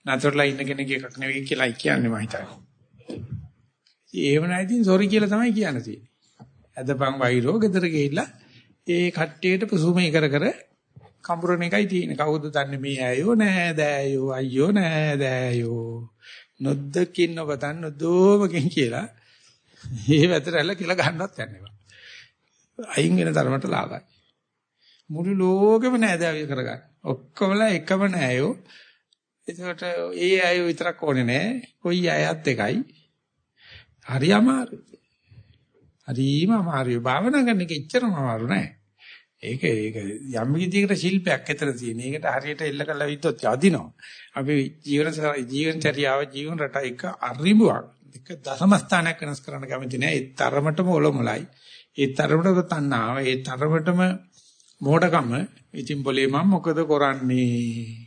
නතරලා ඉන්න කෙනෙක් එකක් නෙවෙයි කියලා කියන්නේ මම හිතන්නේ. ඒව නැතිනම් සෝරි කියලා තමයි කියන්න තියෙන්නේ. අදපන් වෛරෝ ගෙදර ගිහිල්ලා ඒ කට්ටියට පුසුමේ කර කර කඹරණ එකයි තියෙන්නේ. කවුද දන්නේ මේ ඇයෝ නෑ දෑයෝ අයියෝ නෑ දෑයෝ. නොද්දකින් නොබතන් නොදෝමකින් කියලා මේ වැතරැල්ල කියලා ගන්නවත් යන්නේ. අයින් වෙන තරමට ලාභයි. මුළු ලෝකෙම නෑදෑයෝ කරගන්න. ඔක්කොමලා එකම නෑයෝ. ඒකට ඒ අයෝ විතරක් ඕනේ නෑ. කොයි අයත් එකයි. හරි අමාරුයි. හරිම අමාරුයි. භාවනා කරන එක එච්චරම අමාරු නෑ. ඒක ඒක යම් විදිහකට ශිල්පයක් ඇතර තියෙන. ඒකට හරියට එල්ල කරලා විද්දොත් යදිනවා. අපි ජීවන ජීවනචර්යාව ජීවන රට එක අරිඹුවක්. එක දශම ස්ථානයක් වෙනස් කරන්න කැමති නෑ. ඒ තරමටම ඔලොමලයි. ඒ තරමටම තණ්හාව, ඒ තරමටම මෝඩකම. ඉතින් બોලේ මම මොකද කරන්නේ?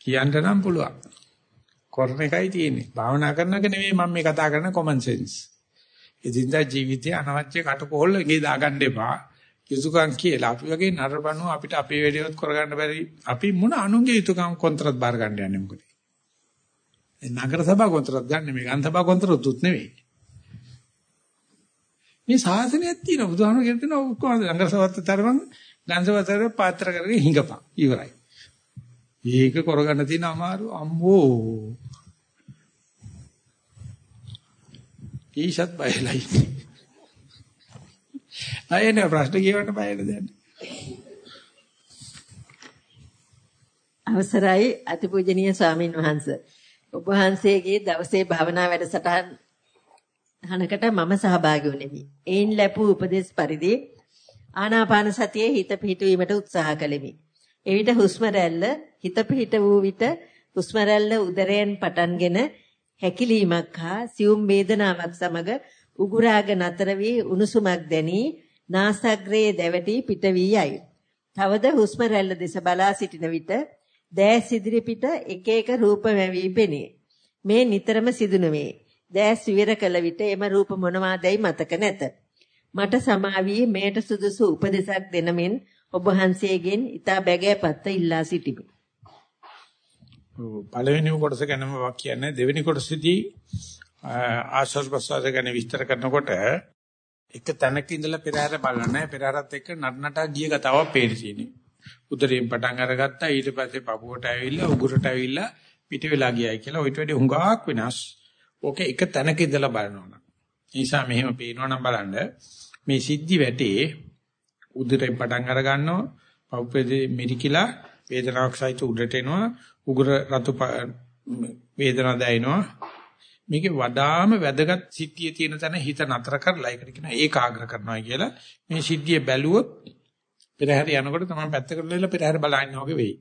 කියන්න නම් පුළුවන්. කරන එකයි තියෙන්නේ. භාවනා කරන එක නෙමෙයි මම මේ කතා කරන common sense. එදින්දා ජීවිතේ අනවශ්‍ය කටකෝල් එකේ දාගන්න එපා. යුතුයකම් කියලා අපි වගේ නරබණු අපිට අපේ වැඩේවත් කරගන්න බැරි අපි මොන අනුන්ගේ යුතුයකම් කොන්ත්‍රාත් බාර ගන්න යන්නේ මොකද? ඒ නගර සභා කොන්ත්‍රාත් ගන්න මේ ගන් සභා කොන්ත්‍රාත් උත් නෙවෙයි. මේ සාසනයක් තියෙනවා බුදුහාමුදුරු කියන තැන ඔක්කොම නගර සභාවත් තරම ගන් සභාවතර පාත්‍ර කරගෙන හිඟපන් ඉවරයි. ඒක කරගන්න තියෙන අමාරු අම්මෝ. ඊෂත් බයලයි. අයනේ ප්‍රශ්න කියවන්න බයද දැන්. අවසරයි අතිපූජනීය ස්වාමින් වහන්සේ. ඔබ වහන්සේගේ දවසේ භාවනා වැඩසටහන් හනකට මම සහභාගී වුනිමි. ඒන් ලැබූ උපදේශ පරිදි ආනාපාන සතියේ හිත පිහිටුවීමට උත්සාහ කළෙමි. එවිට හුස්ම රැල්ල හිත පිහිට වූ විට හුස්ම රැල්ල උදරයෙන් පටන්ගෙන හැකිලීමක් හා සියුම් වේදනාවක් සමග උගුරාග නතර වී උණුසුමක් දැනී නාසග්‍රයේ දැවටි පිට වී යයි. තවද හුස්ම රැල්ල දෙස බලා සිටින විට දෑස් ඉදිරි පිට එක එක රූප වැවි පෙනේ. මේ නිතරම සිදු නොවේ. දැස් විවර කළ විට එම රූප මොනවාදැයි මතක නැත. මට සමාවී මේට සුදුසු උපදෙසක් දෙනමින් ඔබ වහන්සේගෙන් ඊට බැගෑපත්ත ඉල්ලා සිටිමි. පළවෙනි කොටස ගැනම වක් කියන්නේ දෙවෙනි කොටසේදී ආශ්වාස ප්‍රශ්වාස ගැන විස්තර කරනකොට එක තැනක ඉඳලා පෙරහැර බලන්නේ පෙරහැරත් එක්ක නටනටා ගිය ගතාවක් පේන්නේ. උදරයෙන් පටන් අරගත්තා ඊට පස්සේ පපුවට ඇවිල්ලා උගුරට ඇවිල්ලා පිට වෙලා ගියයි කියලා ඔයිට වැඩි හුඟක් වෙනස්. ඕක එක තැනක ඉඳලා බලනවනම්. ඒ නිසා මෙහෙම පේනවනම් බලන්න මේ සිද්ධි වැටේ උදරයෙන් පටන් අර ගන්නවා පපුවේ මිරිකිලා වේදනාවක් සහිත උඩට එනවා උගුර රතු වේදනාවක් දැනෙනවා මේකේ වඩාම වැදගත් සිද්ධිය තියෙන තැන හිත නතර කරලා ඒකට කියන ඒකාග්‍ර කරනවා කියලා මේ සිද්ධිය බැලුවොත් පෙරහැර යනකොට තමයි පැත්තකට වෙලා පෙරහැර බලන්න වගේ වෙයි.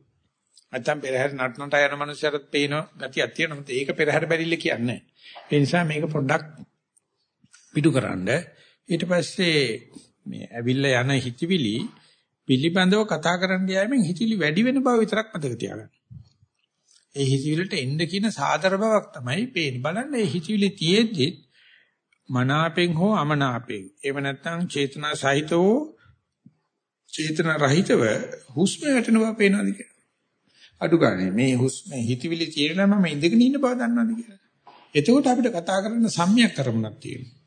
නැත්තම් පෙරහැර නටනට යන මනුස්සයරත් පේන ගතියක් තියෙනවා. ඒක පෙරහැර බැරිල්ල කියන්නේ. ඒ නිසා මේක පොඩ්ඩක් පිටුකරනද ඊට පස්සේ මේ ඇවිල්ලා යන හිතවිලි පිළිබඳව කතා කරන්න යෑමෙන් හිතවිලි වැඩි වෙන බව විතරක් මතක තියාගන්න. ඒ හිතවිල්ලට එන්න කියන සාදර බවක් තමයි පේන්නේ. බලන්න ඒ හිතවිලි තියෙද්දි මනාපෙන් හෝ අමනාපෙන් එහෙම නැත්නම් චේතනා සහිතව චේතනා රහිතව හුස්ම වැටෙන බව පේනවාද කියලා. අඩු ගානේ මේ හුස්ම හිතවිලි තියෙනම මම ඉඳගෙන ඉන්න බව දන්නවද කියලා. එතකොට අපිට කතා කරන්න සම්‍යක් කරමුණක් තියෙනවා.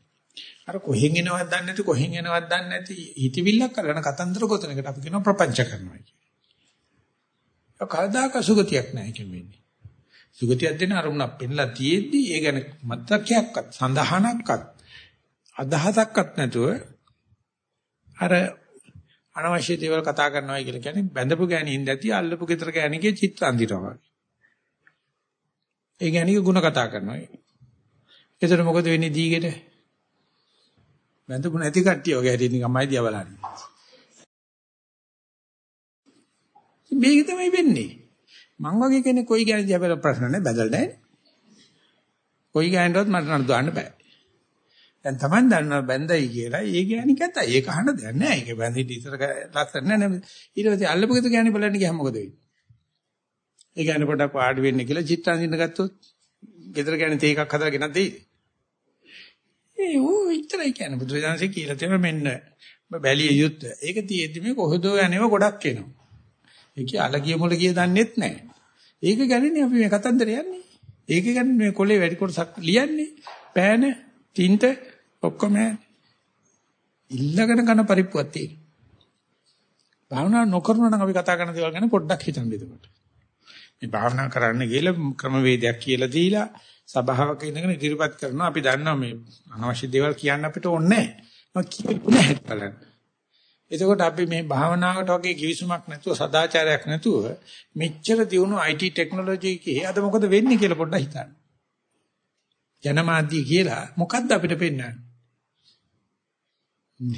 අර කොහෙන් එනවද දන්නේ නැති කොහෙන් එනවද දන්නේ නැති හිතවිල්ලක් කරන කතන්දර ගොතනකට අපි කියනවා ප්‍රපංච කරනවා කියලා. කවදාක සුගතියක් නැහැ කියන්නේ. සුගතියක් දෙන අරුණක් පෙන්ලා තියෙද්දි ඒ ගැන මතකයක්වත් සඳහනක්වත් අදහසක්වත් නැතුව අර අනවශ්‍ය දේවල් කතා කරනවා කියලා කියන්නේ බැඳපු ගෑණින් දැති අල්ලපු ගෙදර ගෑණිගේ චිත්‍ර අඳිනවා. ඒ ගෑණිගේ ಗುಣ කතා කරනවා. ඒතර මොකද වෙන්නේ දීගෙට? බැඳපු නැති කට්ටිය වගේ හැටි නිකන් මයි දිහා බලන්නේ. මේක තමයි වෙන්නේ. මං වගේ කෙනෙක් කොයි ගෑණි දිහා බලලා ප්‍රශ්න නැහැ බදල් නැහැ. කොයි ගෑණිටවත් මට නඩු දාන්න බෑ. දැන් Taman දන්නවා බැඳයි කියලා. ඒ ගෑණි කැතයි. ඒක අහන්න දෙයක් නැහැ. ඒක බැඳි ඉතර ලස්සන නැහැ නේද? ඊට පස්සේ අල්ලපුගෙත ගෑණි බලන්න ගියාම මොකද වෙන්නේ? ඒ ගෑණි පොඩක් වාඩි වෙන්න කියලා චිත්ත අඳින්න ගත්තොත් ගෙදර ගෑණි තේ එකක් හදලා ගෙනත් දෙයි. ඒ ඌ ඉතරයි කියන්නේ බුදුරජාණන්සේ කියලා තියෙන මෙන්න බැලිය යුත්තේ. ඒක තියෙද්දි මේ කොහොදෝ යන්නේව ගොඩක් එනවා. ඒකේ අලගිය මොලගිය දන්නෙත් නැහැ. ඒක ගැනනේ අපි මේ කතන්දර යන්නේ. ඒක ගැන මේ කොලේ වැඩි කොටසක් ලියන්නේ. පෑන, තින්ත ඔක්කොම ඉල්ලගෙන කරන පරිප්පුවක් තියෙනවා. භාවනා නොකරන නම් අපි කතා කරන දේවල් ගැන පොඩ්ඩක් හිතන්න එතකොට. මේ භාවනා කරන්න ගිහලා ක්‍රමවේදයක් කියලා දීලා සභාවක ඉඳගෙන ඉදිරිපත් කරනවා අපි දන්නවා මේ අනවශ්‍ය දේවල් කියන්න අපිට ඕනේ නැහැ. මම කියන්නේ බලන්න. එතකොට අපි මේ භාවනාවට වගේ කිවිසුමක් නැතුව සදාචාරයක් නැතුව මෙච්චර දියුණු IT ටෙක්නොලොජි එකේ අද මොකද වෙන්නේ කියලා පොඩ්ඩක් හිතන්න. ජනමාධ්‍ය කියලා මොකද්ද අපිට පෙන්වන්නේ?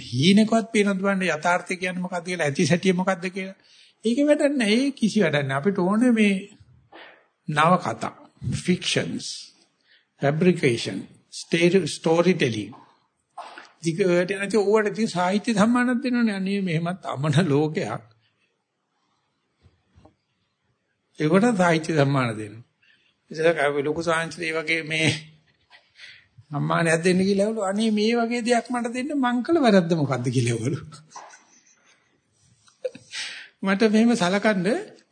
හීනකවත් පේනද බලන්න යථාර්ථය කියන්නේ මොකද්ද කියලා ඇති සැටිය මොකද්ද කියලා. ඒක වැඩක් නැහැ. ඒ කිසි වැඩක් නැහැ. අපිට ඕනේ මේ නව කතා, fictions, fabrication, story telling. දිගට නැති ඕවට ඉතින් සාහිත්‍ය සම්මානක් දෙනවනේ. අනේ මෙහෙමත් අමන ලෝකයක්. ඒකට සාහිත්‍ය සම්මාන දෙනවා. ඉතින් ලොකු සාංශේ වගේ මේ සම්මානයක් දෙන්න කියලා වළු අනේ මේ වගේ දෙයක් මට දෙන්න මං කළ වැරද්ද මොකද්ද කියලා වළු. මට මෙහෙම සලකන්න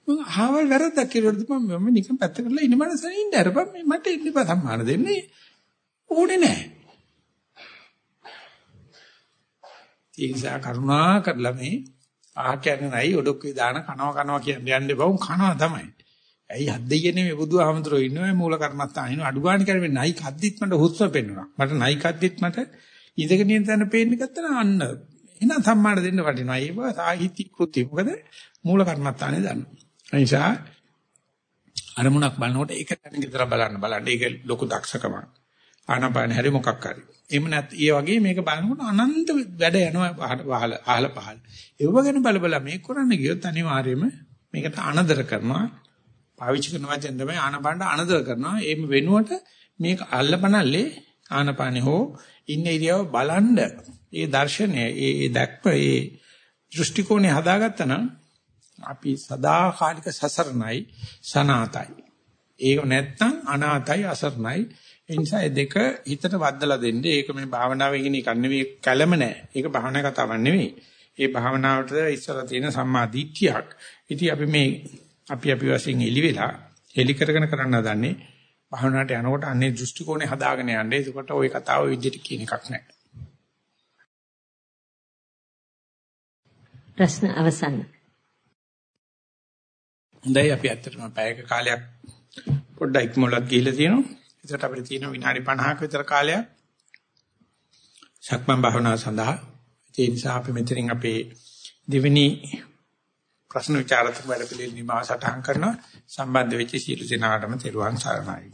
මම අහවල් වැරද්දක් කියලා මම නිකන් පැත්තකට ඉන්න මනසෙන් ඉන්න අරපන් මට ඉන්න බා සම්මාන දෙන්නේ ඕනේ නැහැ. ඒ නිසා කරුණා කරලා මේ ආ කියන්නේ නැයි ඔඩොක්කේ දාන කනවා කනවා කියන්නේ යන්නේ බවුන් කනවා තමයි. ඇයි හද්දෙයනේ මේ බුදුහාමුදුරෝ ඉන්නේ මූල කර්මත්තාන ඉන්න අඩු ගන්න කරන්නේ නයි කද්දිත් මට හුස්ම පෙන්නුණා. මට නයි කද්දිත් මට ඉඳගෙන ඉන්න තැන පේන්න ගත්තා අන්න. එහෙනම් සම්මාන දෙන්න වටිනවා. ඒක සාහිත්‍ය කෘති. මොකද මූල කර්මත්තානේ දන්න. ඒ නිසා අරමුණක් බලනකොට ඒක තැන විතර බලන්න බලන්න. ඒක ලොකු දක්ෂකමක්. ආනපාන හැරි මොකක් හරි. එහෙම නැත් ඒ වගේ මේක බලනකොට අනන්ත වැඩ යනවා වහල අහල පහල. ඒව ගැන බල බල මේ කරන්න ගියොත් අනිවාර්යයෙන්ම මේකට අනදර කරනවා. පාවිච්චි කරන වචෙන් තමයි ආනපානට අනදර කරනවා. ඒ වෙනුවට මේක අල්ලපනල්ලේ ආනපානේ හෝ ඉන්න ඉරියව බලන්න. ඒ දර්ශනය, ඒ දැක්ම, ඒ දෘෂ්ටි කෝණය හදාගත්තා නම් අපි සදාකාලික සසරණයි සනාතයි. ඒක නැත්තම් අනාතයි අසරණයි. ඒ නිසා ඒ දෙක හිතට වද්දලා දෙන්න. ඒක මේ භාවනාවේ කියන එක නෙවෙයි කැළම නෑ. ඒක භාවනා කතාවක් නෙවෙයි. ඒ භාවනාවට ඉස්සලා තියෙන සම්මා දිට්ඨියක්. ඉතින් අපි මේ අපි අපි වශයෙන් එලි වෙලා එලි කරගෙන කරන්න හදන්නේ භාවනාවට යනකොට අන්නේ දෘෂ්ටි කෝණය හදාගෙන යන්නේ. ඒකට ওই කතාව විදිහට කියන එකක් නෑ. ප්‍රශ්න අවසන්. හොඳයි අපි ඇත්තටම පැයක කාලයක් පොඩ්ඩක් ඉක්මවලත් ගිහිල්ලා තියෙනවා. ඒකට අපිට තියෙන විනාඩි 50ක විතර කාලයක් සක්මන් භාවනාව සඳහා. ඒ නිසා අපි මෙතනින් අපේ දෙවෙනි ප්‍රශ්න විචාරත්මක වැඩ පිළිවෙල නිමාව සටහන් කරනවා. සම්බන්ධ වෙච්ච සියලු දෙනාටම තෙරුවන් සරණයි.